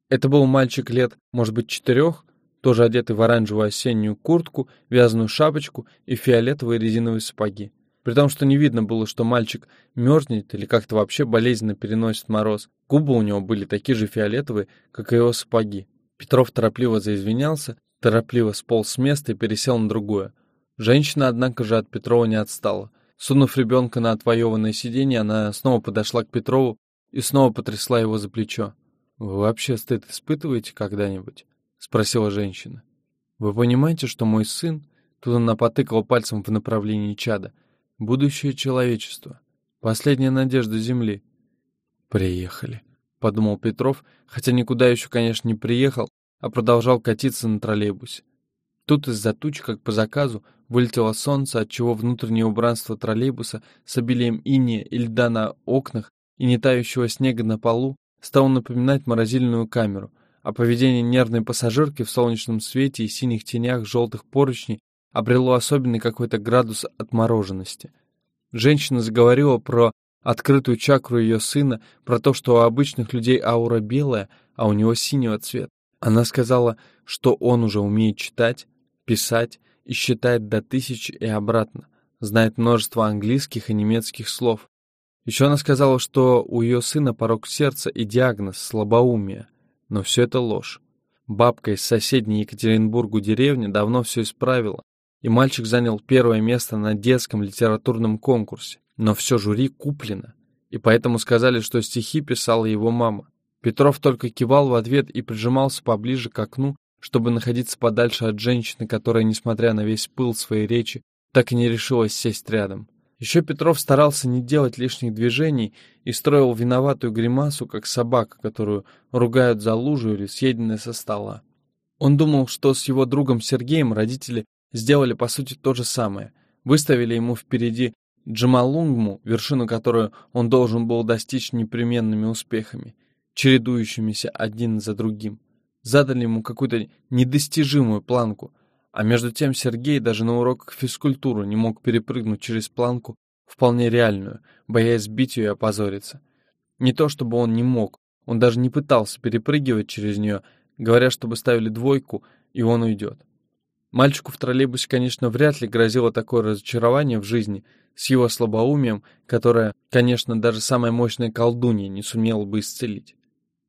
Это был мальчик лет, может быть, четырех, тоже одетый в оранжевую осеннюю куртку, вязаную шапочку и фиолетовые резиновые сапоги. При том, что не видно было, что мальчик мерзнет или как-то вообще болезненно переносит мороз. Губы у него были такие же фиолетовые, как и его сапоги. Петров торопливо заизвинялся, торопливо сполз с места и пересел на другое. Женщина, однако же, от Петрова не отстала. Сунув ребенка на отвоеванное сиденье, она снова подошла к Петрову и снова потрясла его за плечо. «Вы вообще стыд испытываете когда-нибудь?» — спросила женщина. «Вы понимаете, что мой сын...» Тут она потыкала пальцем в направлении чада. «Будущее человечества. Последняя надежда Земли». «Приехали», — подумал Петров, хотя никуда еще, конечно, не приехал, а продолжал катиться на троллейбусе. Тут из-за туч, как по заказу, вылетело солнце, отчего внутреннее убранство троллейбуса с обилием иния и льда на окнах и не тающего снега на полу стало напоминать морозильную камеру, а поведение нервной пассажирки в солнечном свете и синих тенях желтых поручней обрело особенный какой-то градус отмороженности. Женщина заговорила про открытую чакру ее сына, про то, что у обычных людей аура белая, а у него синего цвета. Она сказала, что он уже умеет читать, писать и считает до тысячи и обратно, знает множество английских и немецких слов. Еще она сказала, что у ее сына порог сердца и диагноз слабоумие, но все это ложь. Бабка из соседней Екатеринбургу деревни давно все исправила, и мальчик занял первое место на детском литературном конкурсе. Но все жюри куплено, и поэтому сказали, что стихи писала его мама. Петров только кивал в ответ и прижимался поближе к окну, чтобы находиться подальше от женщины, которая, несмотря на весь пыл своей речи, так и не решилась сесть рядом. Еще Петров старался не делать лишних движений и строил виноватую гримасу, как собака, которую ругают за лужу или съеденное со стола. Он думал, что с его другом Сергеем родители сделали по сути то же самое. Выставили ему впереди Джамалунгму, вершину которую он должен был достичь непременными успехами, чередующимися один за другим задали ему какую-то недостижимую планку, а между тем Сергей даже на уроках физкультуры не мог перепрыгнуть через планку вполне реальную, боясь сбить ее и опозориться. Не то чтобы он не мог, он даже не пытался перепрыгивать через нее, говоря, чтобы ставили двойку, и он уйдет. Мальчику в троллейбусе, конечно, вряд ли грозило такое разочарование в жизни с его слабоумием, которое, конечно, даже самая мощная колдунья не сумела бы исцелить.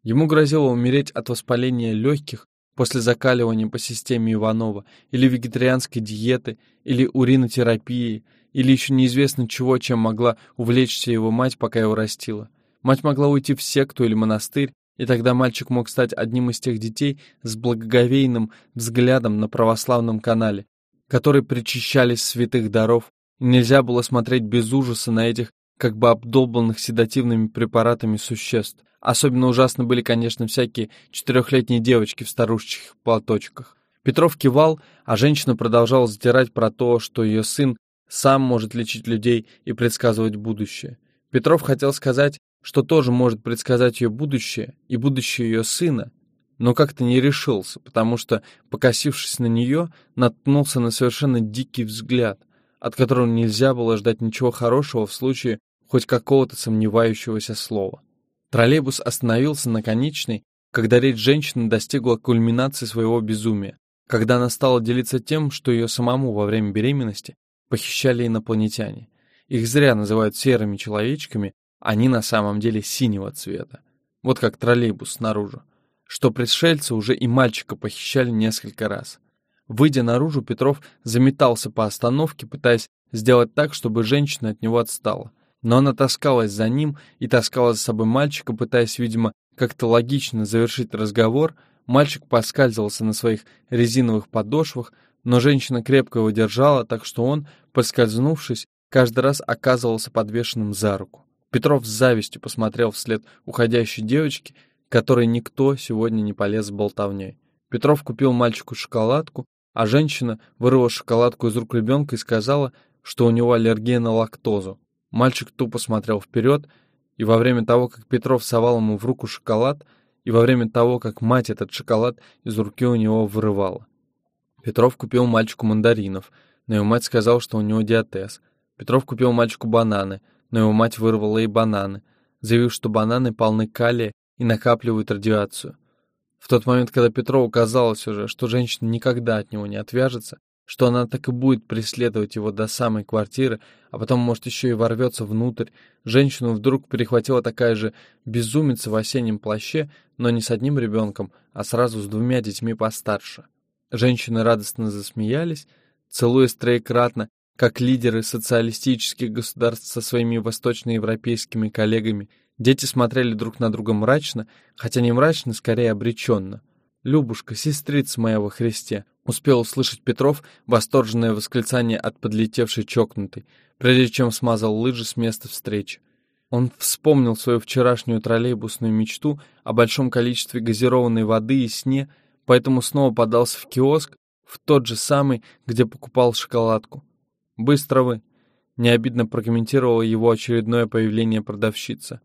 Ему грозило умереть от воспаления легких после закаливания по системе Иванова, или вегетарианской диеты, или уринотерапии, или еще неизвестно чего, чем могла увлечься его мать, пока его растила. Мать могла уйти в секту или монастырь, и тогда мальчик мог стать одним из тех детей с благоговейным взглядом на православном канале, которые причащались святых даров, и нельзя было смотреть без ужаса на этих как бы обдолбанных седативными препаратами существ. Особенно ужасно были, конечно, всякие четырехлетние девочки в старушечьих платочках. Петров кивал, а женщина продолжала затирать про то, что ее сын сам может лечить людей и предсказывать будущее. Петров хотел сказать, что тоже может предсказать ее будущее и будущее ее сына, но как-то не решился, потому что, покосившись на нее, наткнулся на совершенно дикий взгляд, от которого нельзя было ждать ничего хорошего в случае хоть какого-то сомневающегося слова. Троллейбус остановился на конечной, когда речь женщины достигла кульминации своего безумия, когда она стала делиться тем, что ее самому во время беременности похищали инопланетяне. Их зря называют серыми человечками, они на самом деле синего цвета. Вот как троллейбус снаружи. Что пришельцы уже и мальчика похищали несколько раз. Выйдя наружу, Петров заметался по остановке, пытаясь сделать так, чтобы женщина от него отстала — но она таскалась за ним и таскала за собой мальчика, пытаясь, видимо, как-то логично завершить разговор. Мальчик поскальзывался на своих резиновых подошвах, но женщина крепко его держала, так что он, поскользнувшись, каждый раз оказывался подвешенным за руку. Петров с завистью посмотрел вслед уходящей девочки, которой никто сегодня не полез болтовней. Петров купил мальчику шоколадку, а женщина вырвала шоколадку из рук ребенка и сказала, что у него аллергия на лактозу. Мальчик тупо смотрел вперед, и во время того, как Петров совал ему в руку шоколад, и во время того, как мать этот шоколад из руки у него вырывала. Петров купил мальчику мандаринов, но его мать сказала, что у него диатез. Петров купил мальчику бананы, но его мать вырвала и бананы, заявив, что бананы полны калия и накапливают радиацию. В тот момент, когда Петрову казалось уже, что женщина никогда от него не отвяжется, что она так и будет преследовать его до самой квартиры, а потом, может, еще и ворвется внутрь. Женщину вдруг перехватила такая же безумица в осеннем плаще, но не с одним ребенком, а сразу с двумя детьми постарше. Женщины радостно засмеялись, целуясь троекратно, как лидеры социалистических государств со своими восточноевропейскими коллегами. Дети смотрели друг на друга мрачно, хотя не мрачно, скорее обреченно. «Любушка, сестрица моя во Христе!» Успел услышать Петров восторженное восклицание от подлетевшей чокнутой, прежде чем смазал лыжи с места встречи. Он вспомнил свою вчерашнюю троллейбусную мечту о большом количестве газированной воды и сне, поэтому снова подался в киоск, в тот же самый, где покупал шоколадку. «Быстро вы!» — необидно прокомментировала его очередное появление продавщица.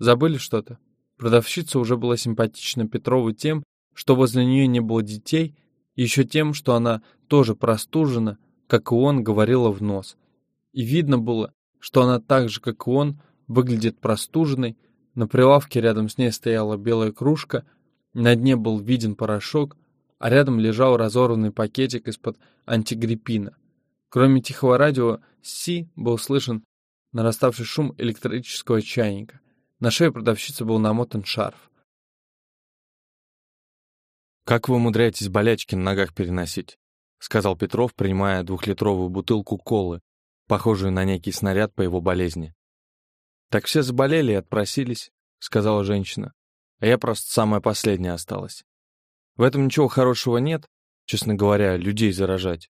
«Забыли что-то?» Продавщица уже была симпатична Петрову тем, что возле нее не было детей, еще тем, что она тоже простужена, как и он, говорила в нос. И видно было, что она так же, как и он, выглядит простуженной. На прилавке рядом с ней стояла белая кружка, на дне был виден порошок, а рядом лежал разорванный пакетик из-под антигриппина. Кроме тихого радио, Си был слышен нараставший шум электрического чайника. На шее продавщицы был намотан шарф. «Как вы умудряетесь болячки на ногах переносить?» — сказал Петров, принимая двухлитровую бутылку колы, похожую на некий снаряд по его болезни. «Так все заболели и отпросились», — сказала женщина. «А я просто самая последняя осталась. В этом ничего хорошего нет, честно говоря, людей заражать.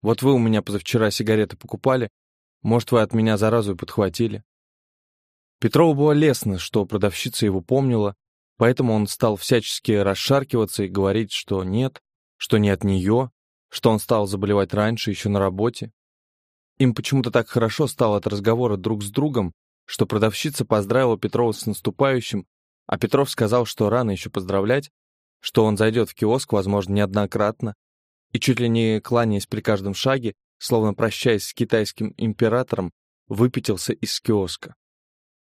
Вот вы у меня позавчера сигареты покупали, может, вы от меня заразу и подхватили». Петрову было лестно, что продавщица его помнила, Поэтому он стал всячески расшаркиваться и говорить, что нет, что не от нее, что он стал заболевать раньше, еще на работе. Им почему-то так хорошо стало от разговора друг с другом, что продавщица поздравила Петрова с наступающим, а Петров сказал, что рано еще поздравлять, что он зайдет в киоск, возможно, неоднократно, и чуть ли не кланяясь при каждом шаге, словно прощаясь с китайским императором, выпятился из киоска.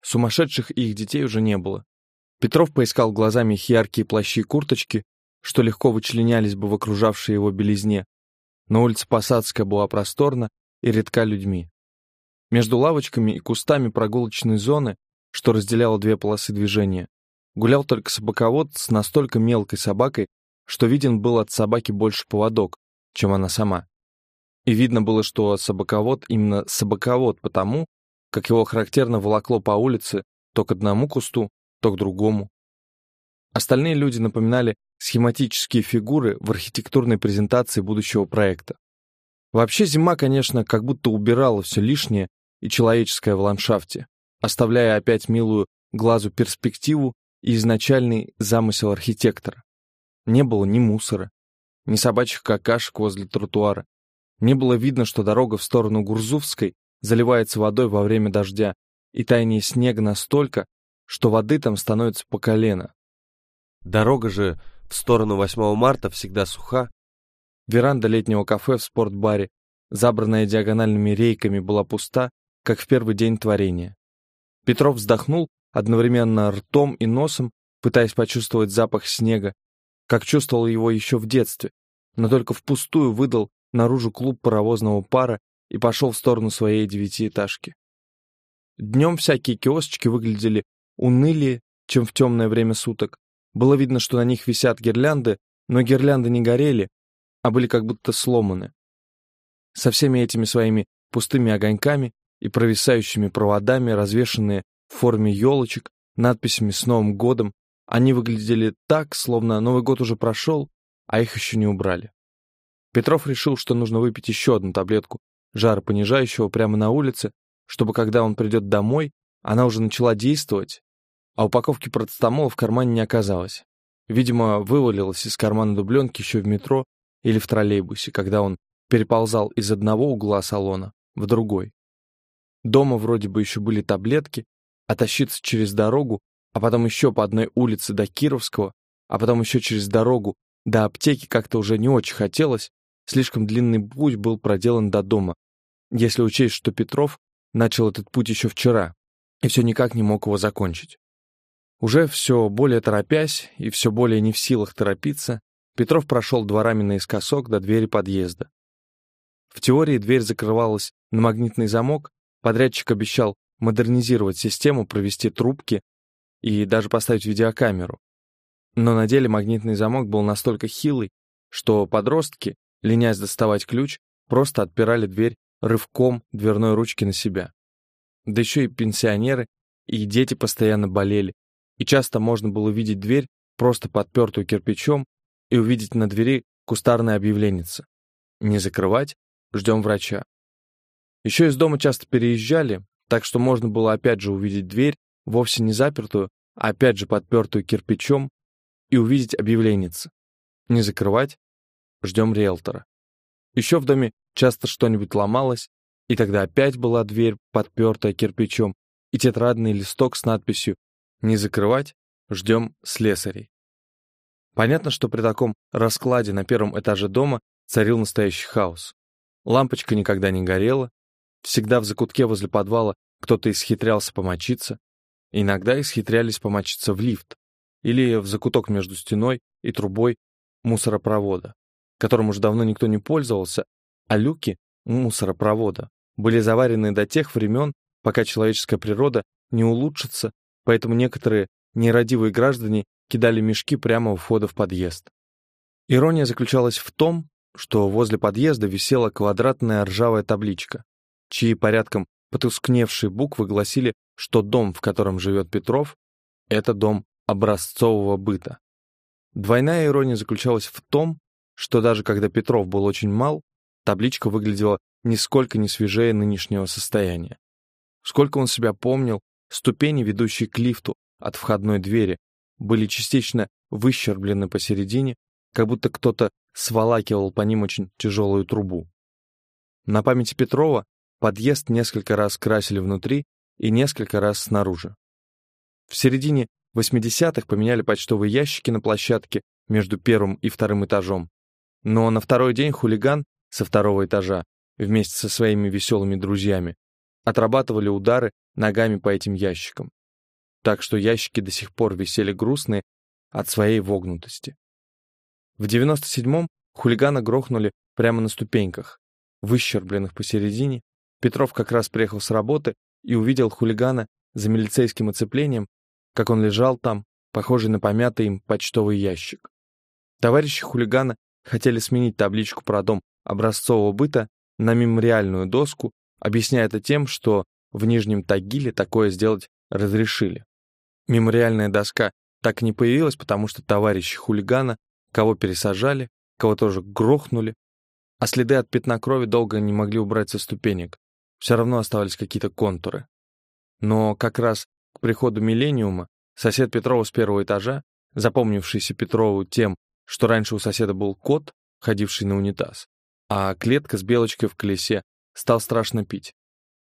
Сумасшедших и их детей уже не было. Петров поискал глазами их яркие плащи и курточки, что легко вычленялись бы в окружавшей его белизне. Но улица Посадская была просторна и редка людьми. Между лавочками и кустами прогулочной зоны, что разделяло две полосы движения, гулял только собаковод с настолько мелкой собакой, что виден был от собаки больше поводок, чем она сама. И видно было, что собаковод именно собаковод потому, как его характерно волокло по улице то к одному кусту, то к другому. Остальные люди напоминали схематические фигуры в архитектурной презентации будущего проекта. Вообще зима, конечно, как будто убирала все лишнее и человеческое в ландшафте, оставляя опять милую глазу перспективу и изначальный замысел архитектора. Не было ни мусора, ни собачьих какашек возле тротуара. Не было видно, что дорога в сторону Гурзувской заливается водой во время дождя, и таяние снега настолько, что воды там становится по колено. Дорога же в сторону 8 марта всегда суха. Веранда летнего кафе в спортбаре, забранная диагональными рейками, была пуста, как в первый день творения. Петров вздохнул одновременно ртом и носом, пытаясь почувствовать запах снега, как чувствовал его еще в детстве, но только впустую выдал наружу клуб паровозного пара и пошел в сторону своей девятиэтажки. Днем всякие киосочки выглядели унылее, чем в темное время суток. Было видно, что на них висят гирлянды, но гирлянды не горели, а были как будто сломаны. Со всеми этими своими пустыми огоньками и провисающими проводами, развешанные в форме елочек, надписями «С Новым годом», они выглядели так, словно Новый год уже прошел, а их еще не убрали. Петров решил, что нужно выпить еще одну таблетку жаропонижающего прямо на улице, чтобы когда он придет домой, она уже начала действовать, а упаковки процетамола в кармане не оказалось. Видимо, вывалилась из кармана дубленки еще в метро или в троллейбусе, когда он переползал из одного угла салона в другой. Дома вроде бы еще были таблетки, а тащиться через дорогу, а потом еще по одной улице до Кировского, а потом еще через дорогу до аптеки как-то уже не очень хотелось, слишком длинный путь был проделан до дома, если учесть, что Петров начал этот путь еще вчера и все никак не мог его закончить. Уже все более торопясь и все более не в силах торопиться, Петров прошел дворами наискосок до двери подъезда. В теории дверь закрывалась на магнитный замок, подрядчик обещал модернизировать систему, провести трубки и даже поставить видеокамеру. Но на деле магнитный замок был настолько хилый, что подростки, ленясь доставать ключ, просто отпирали дверь рывком дверной ручки на себя. Да еще и пенсионеры, и дети постоянно болели, и часто можно было увидеть дверь, просто подпертую кирпичом, и увидеть на двери кустарное объявленница. Не закрывать, ждем врача. Еще из дома часто переезжали, так что можно было опять же увидеть дверь, вовсе не запертую, а опять же подпертую кирпичом, и увидеть объявленница. Не закрывать, ждем риэлтора. Еще в доме часто что-нибудь ломалось, и тогда опять была дверь, подпертая кирпичом, и тетрадный листок с надписью «Не закрывать, ждем слесарей». Понятно, что при таком раскладе на первом этаже дома царил настоящий хаос. Лампочка никогда не горела, всегда в закутке возле подвала кто-то исхитрялся помочиться, иногда исхитрялись помочиться в лифт или в закуток между стеной и трубой мусоропровода, которым уже давно никто не пользовался, а люки мусоропровода были заварены до тех времен, пока человеческая природа не улучшится, поэтому некоторые нерадивые граждане кидали мешки прямо у входа в подъезд. Ирония заключалась в том, что возле подъезда висела квадратная ржавая табличка, чьи порядком потускневшие буквы гласили, что дом, в котором живет Петров, это дом образцового быта. Двойная ирония заключалась в том, что даже когда Петров был очень мал, табличка выглядела нисколько не свежее нынешнего состояния. Сколько он себя помнил, ступени, ведущие к лифту от входной двери, были частично выщерблены посередине, как будто кто-то сволакивал по ним очень тяжелую трубу. На памяти Петрова подъезд несколько раз красили внутри и несколько раз снаружи. В середине 80-х поменяли почтовые ящики на площадке между первым и вторым этажом. Но на второй день хулиган со второго этажа вместе со своими веселыми друзьями отрабатывали удары ногами по этим ящикам. Так что ящики до сих пор висели грустные от своей вогнутости. В 97-м хулигана грохнули прямо на ступеньках, выщербленных посередине. Петров как раз приехал с работы и увидел хулигана за милицейским оцеплением, как он лежал там, похожий на помятый им почтовый ящик. Товарищи хулигана хотели сменить табличку про дом образцового быта на мемориальную доску, объясняя это тем, что в Нижнем Тагиле такое сделать разрешили. Мемориальная доска так и не появилась, потому что товарищи хулигана кого пересажали, кого тоже грохнули, а следы от пятна крови долго не могли убрать со ступенек. Все равно оставались какие-то контуры. Но как раз к приходу миллениума сосед Петрова с первого этажа, запомнившийся Петрову тем, что раньше у соседа был кот, ходивший на унитаз, а клетка с белочкой в колесе, стал страшно пить.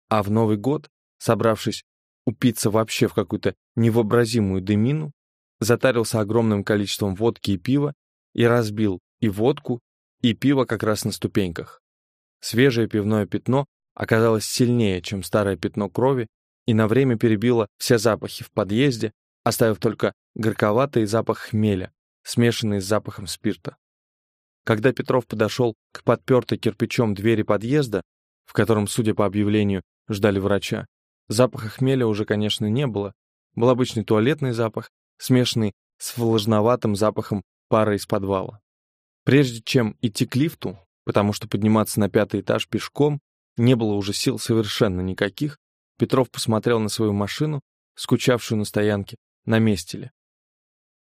А в Новый год, собравшись упиться вообще в какую-то невообразимую дымину, затарился огромным количеством водки и пива и разбил и водку, и пиво как раз на ступеньках. Свежее пивное пятно оказалось сильнее, чем старое пятно крови, и на время перебило все запахи в подъезде, оставив только горьковатый запах хмеля, смешанный с запахом спирта. Когда Петров подошел к подпертой кирпичом двери подъезда, в котором, судя по объявлению, ждали врача, запаха хмеля уже, конечно, не было. Был обычный туалетный запах, смешанный с влажноватым запахом пары из подвала. Прежде чем идти к лифту, потому что подниматься на пятый этаж пешком не было уже сил совершенно никаких, Петров посмотрел на свою машину, скучавшую на стоянке, на месте ли.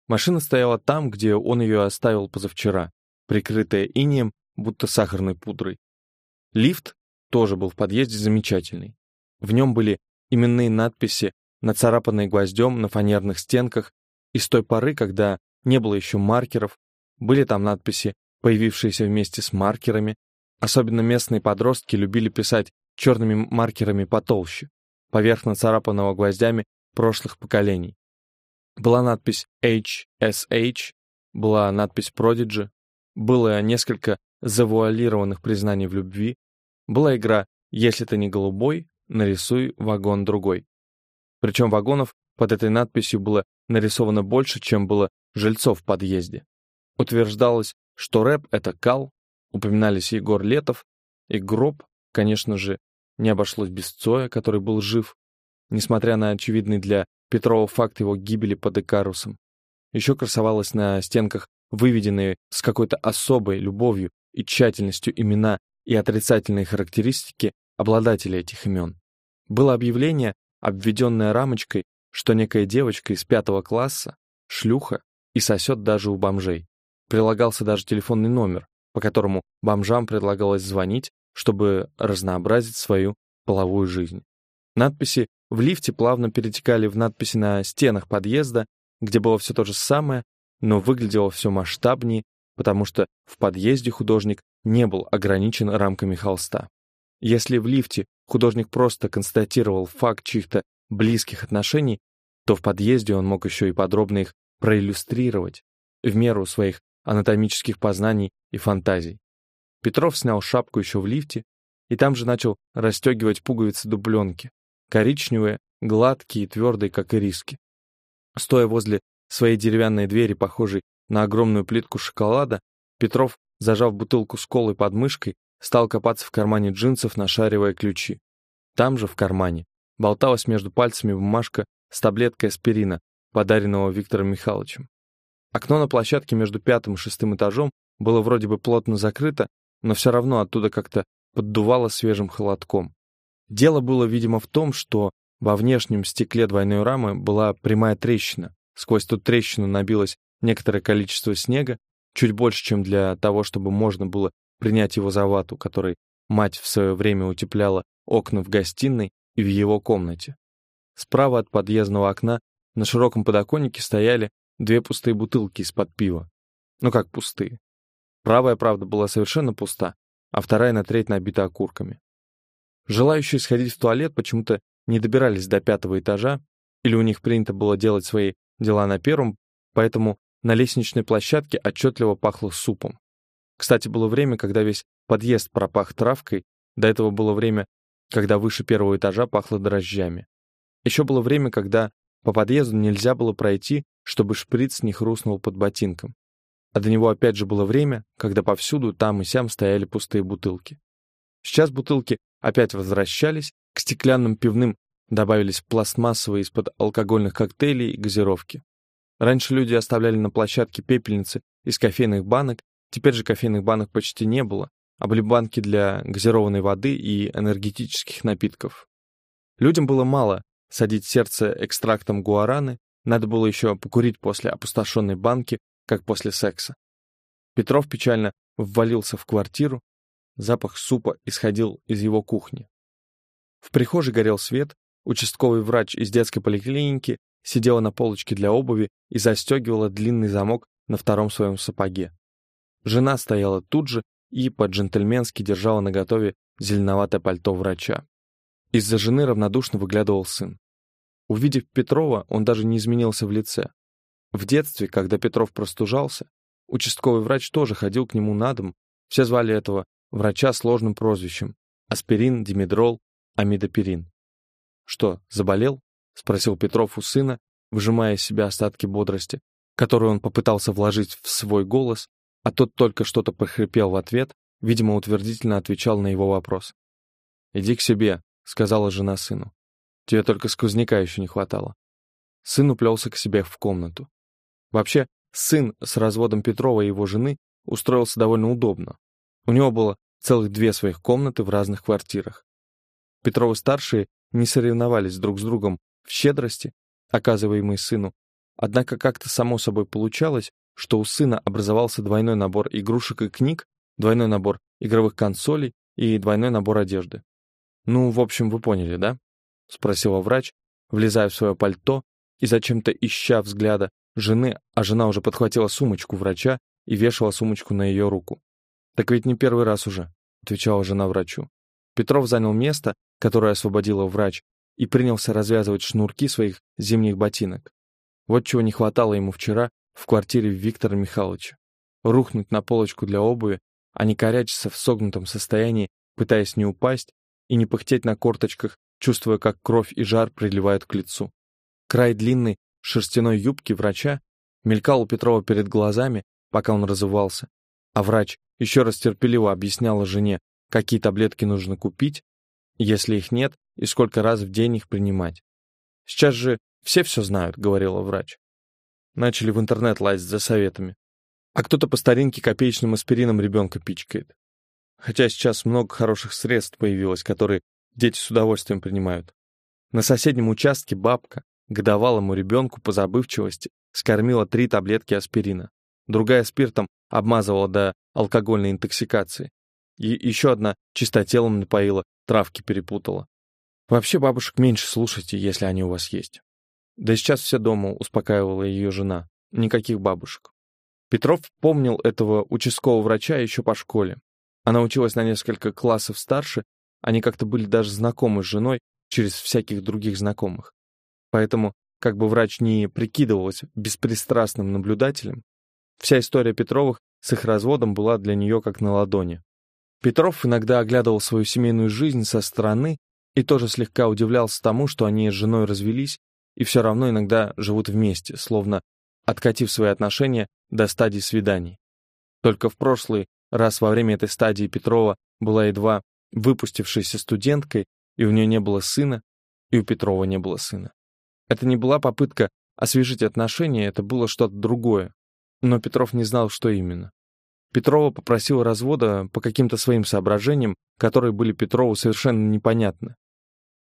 Машина стояла там, где он ее оставил позавчера, прикрытая инеем, будто сахарной пудрой. Лифт тоже был в подъезде замечательный. В нем были именные надписи, нацарапанные гвоздем на фанерных стенках, и с той поры, когда не было еще маркеров, были там надписи, появившиеся вместе с маркерами. Особенно местные подростки любили писать черными маркерами потолще, поверх нацарапанного гвоздями прошлых поколений. Была надпись HSH, была надпись Prodigy, было несколько завуалированных признаний в любви, была игра «Если ты не голубой, нарисуй вагон другой». Причем вагонов под этой надписью было нарисовано больше, чем было жильцов в подъезде. Утверждалось, что рэп — это кал, упоминались Егор Летов и гроб, конечно же, не обошлось без Цоя, который был жив, несмотря на очевидный для Петрова факт его гибели под Икарусом. Еще красовалось на стенках выведенные с какой-то особой любовью и тщательностью имена и отрицательные характеристики обладателей этих имен. Было объявление, обведенное рамочкой, что некая девочка из пятого класса, шлюха, и сосет даже у бомжей. Прилагался даже телефонный номер, по которому бомжам предлагалось звонить, чтобы разнообразить свою половую жизнь. Надписи в лифте плавно перетекали в надписи на стенах подъезда, где было все то же самое, но выглядело все масштабнее, потому что в подъезде художник не был ограничен рамками холста. Если в лифте художник просто констатировал факт чьих-то близких отношений, то в подъезде он мог еще и подробно их проиллюстрировать в меру своих анатомических познаний и фантазий. Петров снял шапку еще в лифте и там же начал расстегивать пуговицы дубленки, коричневые, гладкие и твердые, как ириски. Стоя возле своей деревянной двери, похожей на огромную плитку шоколада, Петров, зажав бутылку с колой под мышкой, стал копаться в кармане джинсов, нашаривая ключи. Там же, в кармане, болталась между пальцами бумажка с таблеткой аспирина, подаренного Виктором Михайловичем. Окно на площадке между пятым и шестым этажом было вроде бы плотно закрыто, но все равно оттуда как-то поддувало свежим холодком. Дело было, видимо, в том, что во внешнем стекле двойной рамы была прямая трещина. Сквозь ту трещину набилось некоторое количество снега, чуть больше, чем для того, чтобы можно было принять его за вату, которой мать в свое время утепляла окна в гостиной и в его комнате. Справа от подъездного окна на широком подоконнике стояли две пустые бутылки из-под пива. Ну как пустые. Правая, правда, была совершенно пуста, а вторая на треть набита окурками. Желающие сходить в туалет почему-то не добирались до пятого этажа, или у них принято было делать свои дела на первом, поэтому на лестничной площадке отчетливо пахло супом. Кстати, было время, когда весь подъезд пропах травкой, до этого было время, когда выше первого этажа пахло дрожжами. Еще было время, когда по подъезду нельзя было пройти, чтобы шприц не хрустнул под ботинком. А до него опять же было время, когда повсюду там и сям стояли пустые бутылки. Сейчас бутылки опять возвращались, к стеклянным пивным добавились пластмассовые из-под алкогольных коктейлей и газировки. Раньше люди оставляли на площадке пепельницы из кофейных банок, теперь же кофейных банок почти не было, а были банки для газированной воды и энергетических напитков. Людям было мало садить сердце экстрактом гуараны, надо было еще покурить после опустошенной банки, как после секса. Петров печально ввалился в квартиру, запах супа исходил из его кухни. В прихожей горел свет, участковый врач из детской поликлиники сидела на полочке для обуви и застегивала длинный замок на втором своем сапоге. Жена стояла тут же и по-джентльменски держала наготове зеленоватое пальто врача. Из-за жены равнодушно выглядывал сын. Увидев Петрова, он даже не изменился в лице. В детстве, когда Петров простужался, участковый врач тоже ходил к нему на дом, все звали этого врача сложным прозвищем — аспирин, димедрол, амидоперин. «Что, заболел?» — спросил Петров у сына, выжимая из себя остатки бодрости, которую он попытался вложить в свой голос, а тот только что-то прохрипел в ответ, видимо, утвердительно отвечал на его вопрос. «Иди к себе», — сказала жена сыну. «Тебе только сквозняка еще не хватало». Сын уплелся к себе в комнату. Вообще, сын с разводом Петрова и его жены устроился довольно удобно. У него было целых две своих комнаты в разных квартирах. Петровы-старшие не соревновались друг с другом в щедрости, оказываемой сыну, однако как-то само собой получалось, что у сына образовался двойной набор игрушек и книг, двойной набор игровых консолей и двойной набор одежды. «Ну, в общем, вы поняли, да?» — спросила врач, влезая в свое пальто и зачем-то ища взгляда жены, а жена уже подхватила сумочку врача и вешала сумочку на ее руку. «Так ведь не первый раз уже», — отвечала жена врачу. Петров занял место, которое освободила врач, и принялся развязывать шнурки своих зимних ботинок. Вот чего не хватало ему вчера в квартире Виктора Михайловича. Рухнуть на полочку для обуви, а не корячиться в согнутом состоянии, пытаясь не упасть и не пыхтеть на корточках, чувствуя, как кровь и жар приливают к лицу. Край длинной шерстяной юбки врача мелькал у Петрова перед глазами, пока он разувался, а врач еще раз терпеливо объясняла жене, какие таблетки нужно купить, если их нет, и сколько раз в день их принимать. Сейчас же все все знают, говорила врач. Начали в интернет лазить за советами. А кто-то по старинке копеечным аспирином ребенка пичкает. Хотя сейчас много хороших средств появилось, которые дети с удовольствием принимают. На соседнем участке бабка годовалому ребенку по забывчивости скормила три таблетки аспирина. Другая спиртом обмазывала до алкогольной интоксикации. И еще одна чистотелом напоила, травки перепутала. Вообще бабушек меньше слушайте, если они у вас есть. Да сейчас все дома, успокаивала ее жена. Никаких бабушек. Петров помнил этого участкового врача еще по школе. Она училась на несколько классов старше, они как-то были даже знакомы с женой через всяких других знакомых. Поэтому, как бы врач не прикидывалась беспристрастным наблюдателем, вся история Петровых с их разводом была для нее как на ладони. Петров иногда оглядывал свою семейную жизнь со стороны и тоже слегка удивлялся тому, что они с женой развелись и все равно иногда живут вместе, словно откатив свои отношения до стадии свиданий. Только в прошлый раз во время этой стадии Петрова была едва выпустившейся студенткой, и у нее не было сына, и у Петрова не было сына. Это не была попытка освежить отношения, это было что-то другое. Но Петров не знал, что именно. Петрова попросила развода по каким-то своим соображениям, которые были Петрову совершенно непонятны.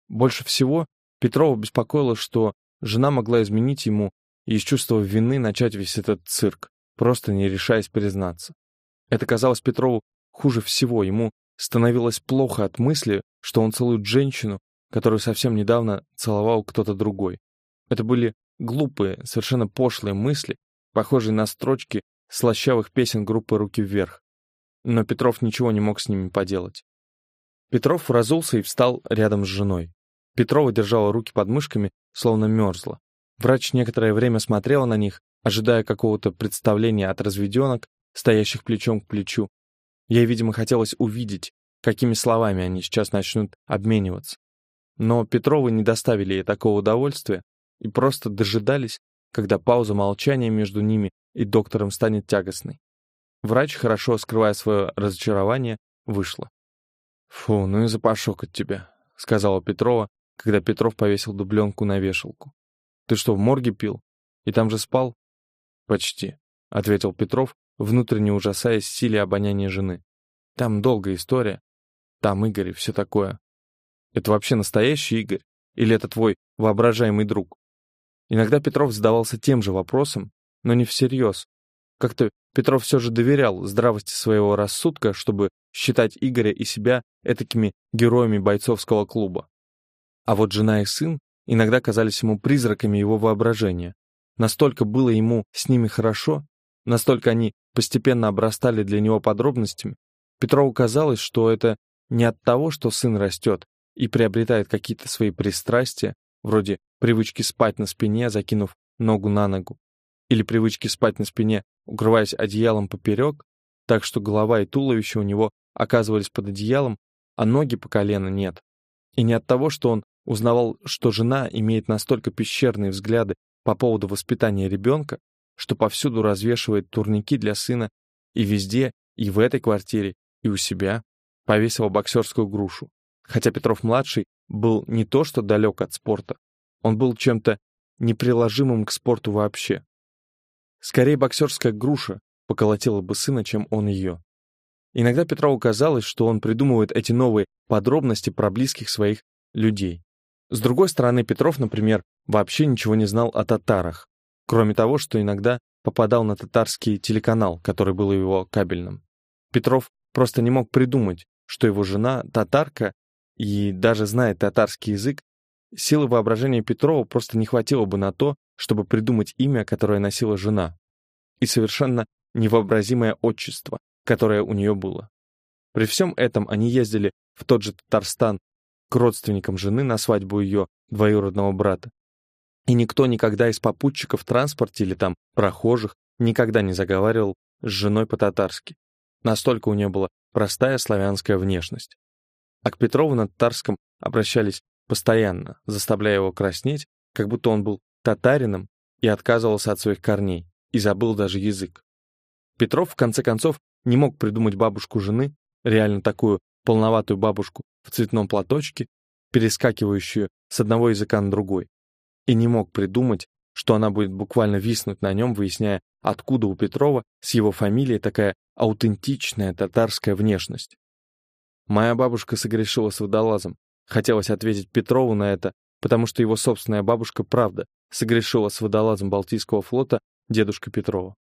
Больше всего Петрова беспокоило, что жена могла изменить ему и из чувства вины начать весь этот цирк, просто не решаясь признаться. Это казалось Петрову хуже всего, ему становилось плохо от мысли, что он целует женщину, которую совсем недавно целовал кто-то другой. Это были глупые, совершенно пошлые мысли, похожие на строчки слащавых песен группы «Руки вверх». Но Петров ничего не мог с ними поделать. Петров разулся и встал рядом с женой. Петрова держала руки под мышками, словно мерзла. Врач некоторое время смотрела на них, ожидая какого-то представления от разведенок, стоящих плечом к плечу. Ей, видимо, хотелось увидеть, какими словами они сейчас начнут обмениваться. Но Петровы не доставили ей такого удовольствия и просто дожидались, когда пауза молчания между ними и доктором станет тягостной. Врач, хорошо скрывая свое разочарование, вышла. «Фу, ну и запашок от тебя», — сказала Петрова, когда Петров повесил дубленку на вешалку. «Ты что, в морге пил? И там же спал?» «Почти», — ответил Петров, внутренне ужасаясь силе обоняния жены. «Там долгая история. Там Игорь и все такое. Это вообще настоящий Игорь? Или это твой воображаемый друг?» Иногда Петров задавался тем же вопросом, но не всерьез. Как-то Петров все же доверял здравости своего рассудка, чтобы считать Игоря и себя этакими героями бойцовского клуба. А вот жена и сын иногда казались ему призраками его воображения. Настолько было ему с ними хорошо, настолько они постепенно обрастали для него подробностями, Петрову казалось, что это не от того, что сын растет и приобретает какие-то свои пристрастия, вроде привычки спать на спине, закинув ногу на ногу, или привычки спать на спине, укрываясь одеялом поперек, так что голова и туловище у него оказывались под одеялом, а ноги по колено нет. И не от того, что он узнавал, что жена имеет настолько пещерные взгляды по поводу воспитания ребенка, что повсюду развешивает турники для сына и везде, и в этой квартире, и у себя, повесила боксерскую грушу. Хотя Петров-младший был не то что далек от спорта, он был чем-то неприложимым к спорту вообще. Скорее боксерская груша поколотила бы сына, чем он ее. Иногда Петрову казалось, что он придумывает эти новые подробности про близких своих людей. С другой стороны, Петров, например, вообще ничего не знал о татарах, кроме того, что иногда попадал на татарский телеканал, который был его кабельным. Петров просто не мог придумать, что его жена татарка и даже знает татарский язык, силы воображения Петрова просто не хватило бы на то, чтобы придумать имя, которое носила жена, и совершенно невообразимое отчество, которое у нее было. При всем этом они ездили в тот же Татарстан к родственникам жены на свадьбу ее двоюродного брата. И никто никогда из попутчиков в транспорте или там прохожих никогда не заговаривал с женой по-татарски. Настолько у нее была простая славянская внешность. А к Петрову на татарском обращались постоянно, заставляя его краснеть, как будто он был татарином и отказывался от своих корней, и забыл даже язык. Петров, в конце концов, не мог придумать бабушку жены, реально такую полноватую бабушку в цветном платочке, перескакивающую с одного языка на другой, и не мог придумать, что она будет буквально виснуть на нем, выясняя, откуда у Петрова с его фамилией такая аутентичная татарская внешность. Моя бабушка согрешила с водолазом. Хотелось ответить Петрову на это, потому что его собственная бабушка, правда, согрешила с водолазом Балтийского флота дедушка Петрова.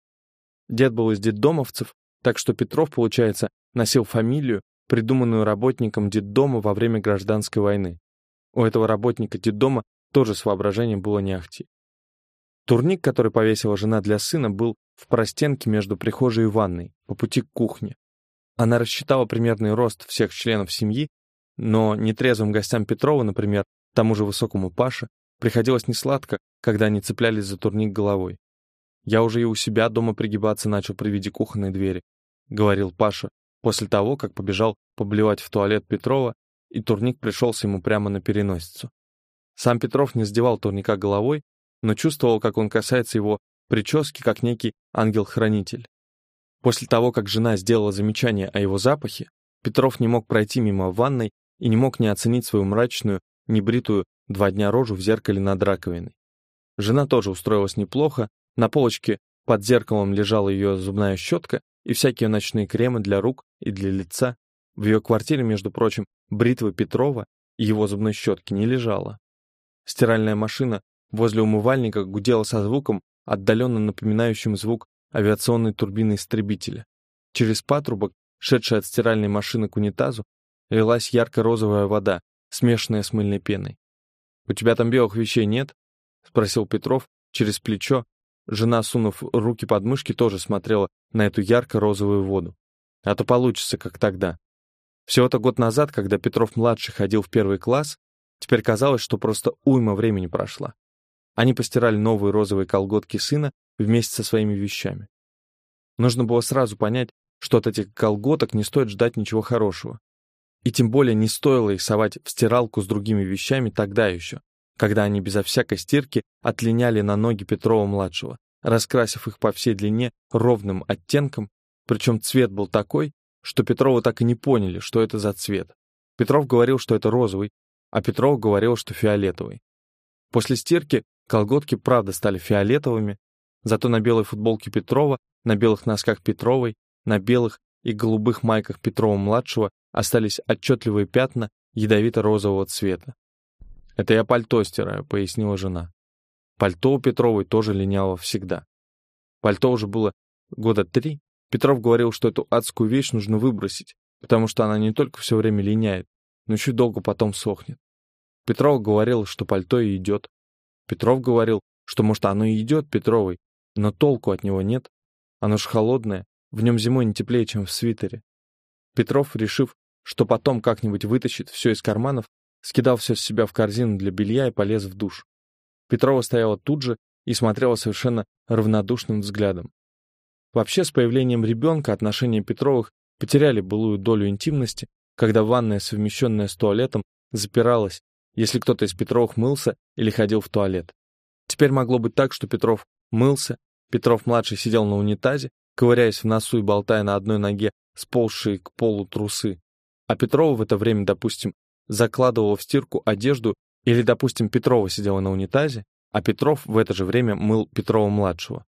Дед был из детдомовцев, так что Петров, получается, носил фамилию, придуманную работником детдома во время гражданской войны. У этого работника детдома тоже с воображением было не ахти. Турник, который повесила жена для сына, был в простенке между прихожей и ванной, по пути к кухне. Она рассчитала примерный рост всех членов семьи, но нетрезвым гостям Петрова, например, тому же высокому Паше, приходилось несладко, когда они цеплялись за турник головой. «Я уже и у себя дома пригибаться начал при виде кухонной двери», — говорил Паша, после того, как побежал поблевать в туалет Петрова, и турник пришелся ему прямо на переносицу. Сам Петров не сдевал турника головой, но чувствовал, как он касается его прически, как некий ангел-хранитель. После того, как жена сделала замечание о его запахе, Петров не мог пройти мимо ванной и не мог не оценить свою мрачную, небритую два дня рожу в зеркале над раковиной. Жена тоже устроилась неплохо, на полочке под зеркалом лежала ее зубная щетка и всякие ночные кремы для рук и для лица. В ее квартире, между прочим, бритвы Петрова и его зубной щетки не лежало. Стиральная машина возле умывальника гудела со звуком, отдаленно напоминающим звук авиационной турбины истребителя. Через патрубок, шедшей от стиральной машины к унитазу, лилась ярко-розовая вода, смешанная с мыльной пеной. «У тебя там белых вещей нет?» — спросил Петров через плечо. Жена, сунув руки под мышки, тоже смотрела на эту ярко-розовую воду. А то получится, как тогда. Всего-то год назад, когда Петров-младший ходил в первый класс, теперь казалось, что просто уйма времени прошла. Они постирали новые розовые колготки сына вместе со своими вещами. Нужно было сразу понять, что от этих колготок не стоит ждать ничего хорошего. И тем более не стоило их совать в стиралку с другими вещами тогда еще, когда они безо всякой стирки отлиняли на ноги Петрова-младшего, раскрасив их по всей длине ровным оттенком, причем цвет был такой, что Петровы так и не поняли, что это за цвет. Петров говорил, что это розовый, а Петров говорил, что фиолетовый. После стирки Колготки, правда, стали фиолетовыми, зато на белой футболке Петрова, на белых носках Петровой, на белых и голубых майках Петрова-младшего остались отчетливые пятна ядовито-розового цвета. «Это я пальто стираю», — пояснила жена. Пальто у Петровой тоже линяло всегда. Пальто уже было года три. Петров говорил, что эту адскую вещь нужно выбросить, потому что она не только все время линяет, но еще долго потом сохнет. Петров говорил, что пальто и идет. Петров говорил, что, может, оно и идет Петровой, но толку от него нет. Оно ж холодное, в нем зимой не теплее, чем в свитере. Петров, решив, что потом как-нибудь вытащит все из карманов, скидал все с себя в корзину для белья и полез в душ. Петрова стояла тут же и смотрела совершенно равнодушным взглядом. Вообще, с появлением ребенка отношения Петровых потеряли былую долю интимности, когда ванная, совмещенная с туалетом, запиралась если кто-то из Петровых мылся или ходил в туалет. Теперь могло быть так, что Петров мылся, Петров-младший сидел на унитазе, ковыряясь в носу и болтая на одной ноге сползшие к полу трусы, а Петрова в это время, допустим, закладывала в стирку одежду, или, допустим, Петрова сидела на унитазе, а Петров в это же время мыл Петрова-младшего.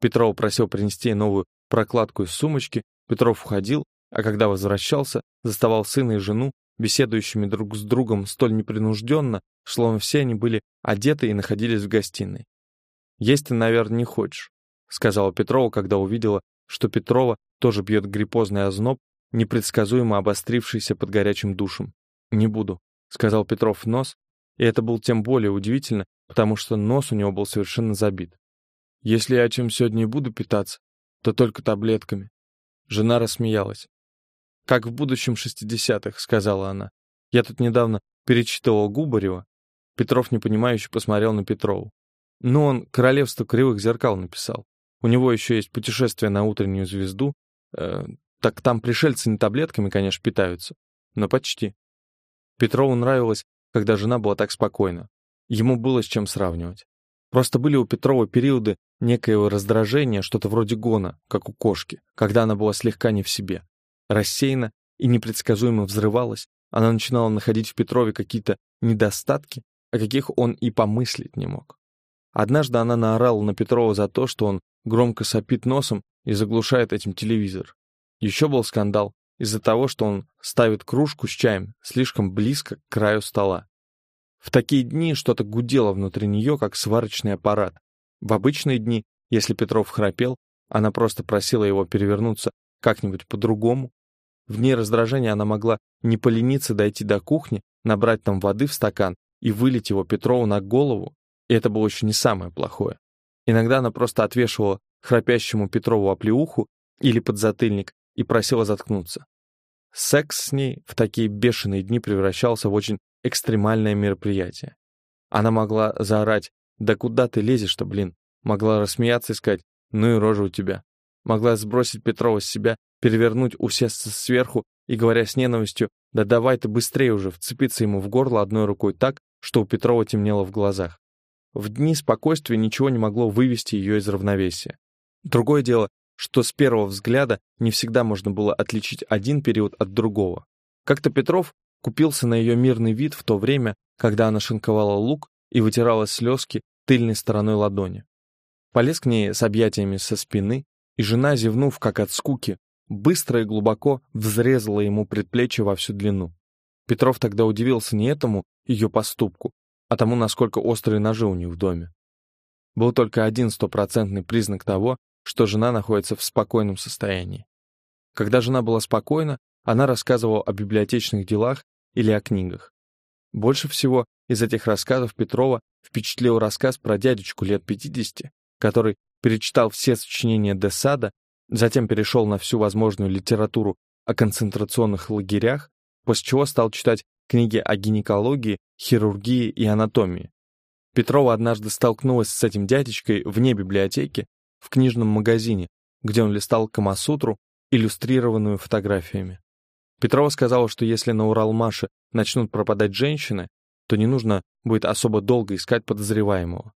Петров просил принести новую прокладку из сумочки, Петров уходил, а когда возвращался, заставал сына и жену беседующими друг с другом столь непринужденно, словно все они были одеты и находились в гостиной. «Есть ты, наверное, не хочешь», — сказала Петрова, когда увидела, что Петрова тоже бьет гриппозный озноб, непредсказуемо обострившийся под горячим душем. «Не буду», — сказал Петров в нос, и это было тем более удивительно, потому что нос у него был совершенно забит. «Если я чем сегодня буду питаться, то только таблетками». Жена рассмеялась. «Как в будущем шестидесятых», — сказала она. «Я тут недавно перечитывал Губарева». Петров непонимающе посмотрел на Петрову. «Ну, он «Королевство кривых зеркал» написал. У него еще есть «Путешествие на утреннюю звезду». Э, так там пришельцы не таблетками, конечно, питаются, но почти». Петрову нравилось, когда жена была так спокойна. Ему было с чем сравнивать. Просто были у Петрова периоды некоего раздражения, что-то вроде гона, как у кошки, когда она была слегка не в себе рассеянно и непредсказуемо взрывалась, она начинала находить в Петрове какие-то недостатки, о каких он и помыслить не мог. Однажды она наорала на Петрова за то, что он громко сопит носом и заглушает этим телевизор. Еще был скандал из-за того, что он ставит кружку с чаем слишком близко к краю стола. В такие дни что-то гудело внутри нее, как сварочный аппарат. В обычные дни, если Петров храпел, она просто просила его перевернуться как-нибудь по-другому. В дни раздражения она могла не полениться дойти до кухни, набрать там воды в стакан и вылить его Петрову на голову, и это было еще не самое плохое. Иногда она просто отвешивала храпящему Петрову оплеуху или подзатыльник и просила заткнуться. Секс с ней в такие бешеные дни превращался в очень экстремальное мероприятие. Она могла заорать «Да куда ты лезешь-то, блин?» Могла рассмеяться и сказать «Ну и рожа у тебя». Могла сбросить Петрова с себя, перевернуть, усесться сверху и, говоря с ненавистью «Да давай ты быстрее уже!» вцепиться ему в горло одной рукой так, что у Петрова темнело в глазах. В дни спокойствия ничего не могло вывести ее из равновесия. Другое дело, что с первого взгляда не всегда можно было отличить один период от другого. Как-то Петров купился на ее мирный вид в то время, когда она шинковала лук и вытирала слезки тыльной стороной ладони. Полез к ней с объятиями со спины, и жена, зевнув как от скуки, быстро и глубоко взрезала ему предплечье во всю длину. Петров тогда удивился не этому ее поступку, а тому, насколько острые ножи у них в доме. Был только один стопроцентный признак того, что жена находится в спокойном состоянии. Когда жена была спокойна, она рассказывала о библиотечных делах или о книгах. Больше всего из этих рассказов Петрова впечатлил рассказ про дядечку лет 50, который перечитал все сочинения де Сада, затем перешел на всю возможную литературу о концентрационных лагерях, после чего стал читать книги о гинекологии, хирургии и анатомии. Петрова однажды столкнулась с этим дядечкой вне библиотеки, в книжном магазине, где он листал Камасутру, иллюстрированную фотографиями. Петрова сказала, что если на Уралмаше начнут пропадать женщины, то не нужно будет особо долго искать подозреваемого.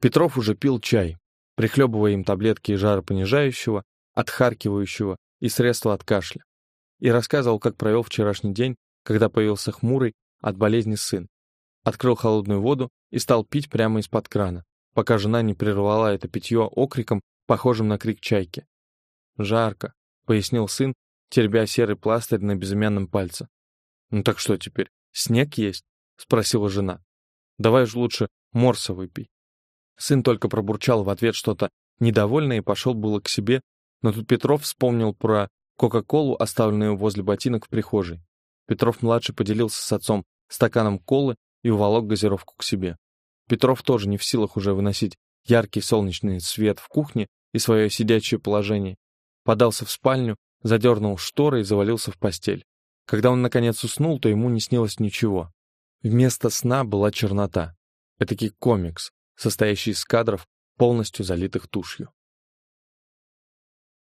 Петров уже пил чай, прихлебывая им таблетки жаропонижающего, отхаркивающего и средства от кашля, и рассказывал, как провел вчерашний день когда появился хмурый от болезни сын. Открыл холодную воду и стал пить прямо из-под крана, пока жена не прервала это питье окриком, похожим на крик чайки. «Жарко», — пояснил сын, теребя серый пластырь на безымянном пальце. «Ну так что теперь, снег есть?» — спросила жена. «Давай же лучше морса выпей». Сын только пробурчал в ответ что-то недовольное и пошел было к себе, но тут Петров вспомнил про Кока-Колу, оставленную возле ботинок в прихожей. Петров-младший поделился с отцом стаканом колы и уволок газировку к себе. Петров тоже не в силах уже выносить яркий солнечный свет в кухне и свое сидячее положение. Подался в спальню, задернул шторы и завалился в постель. Когда он, наконец, уснул, то ему не снилось ничего. Вместо сна была чернота. Этакий комикс, состоящий из кадров, полностью залитых тушью.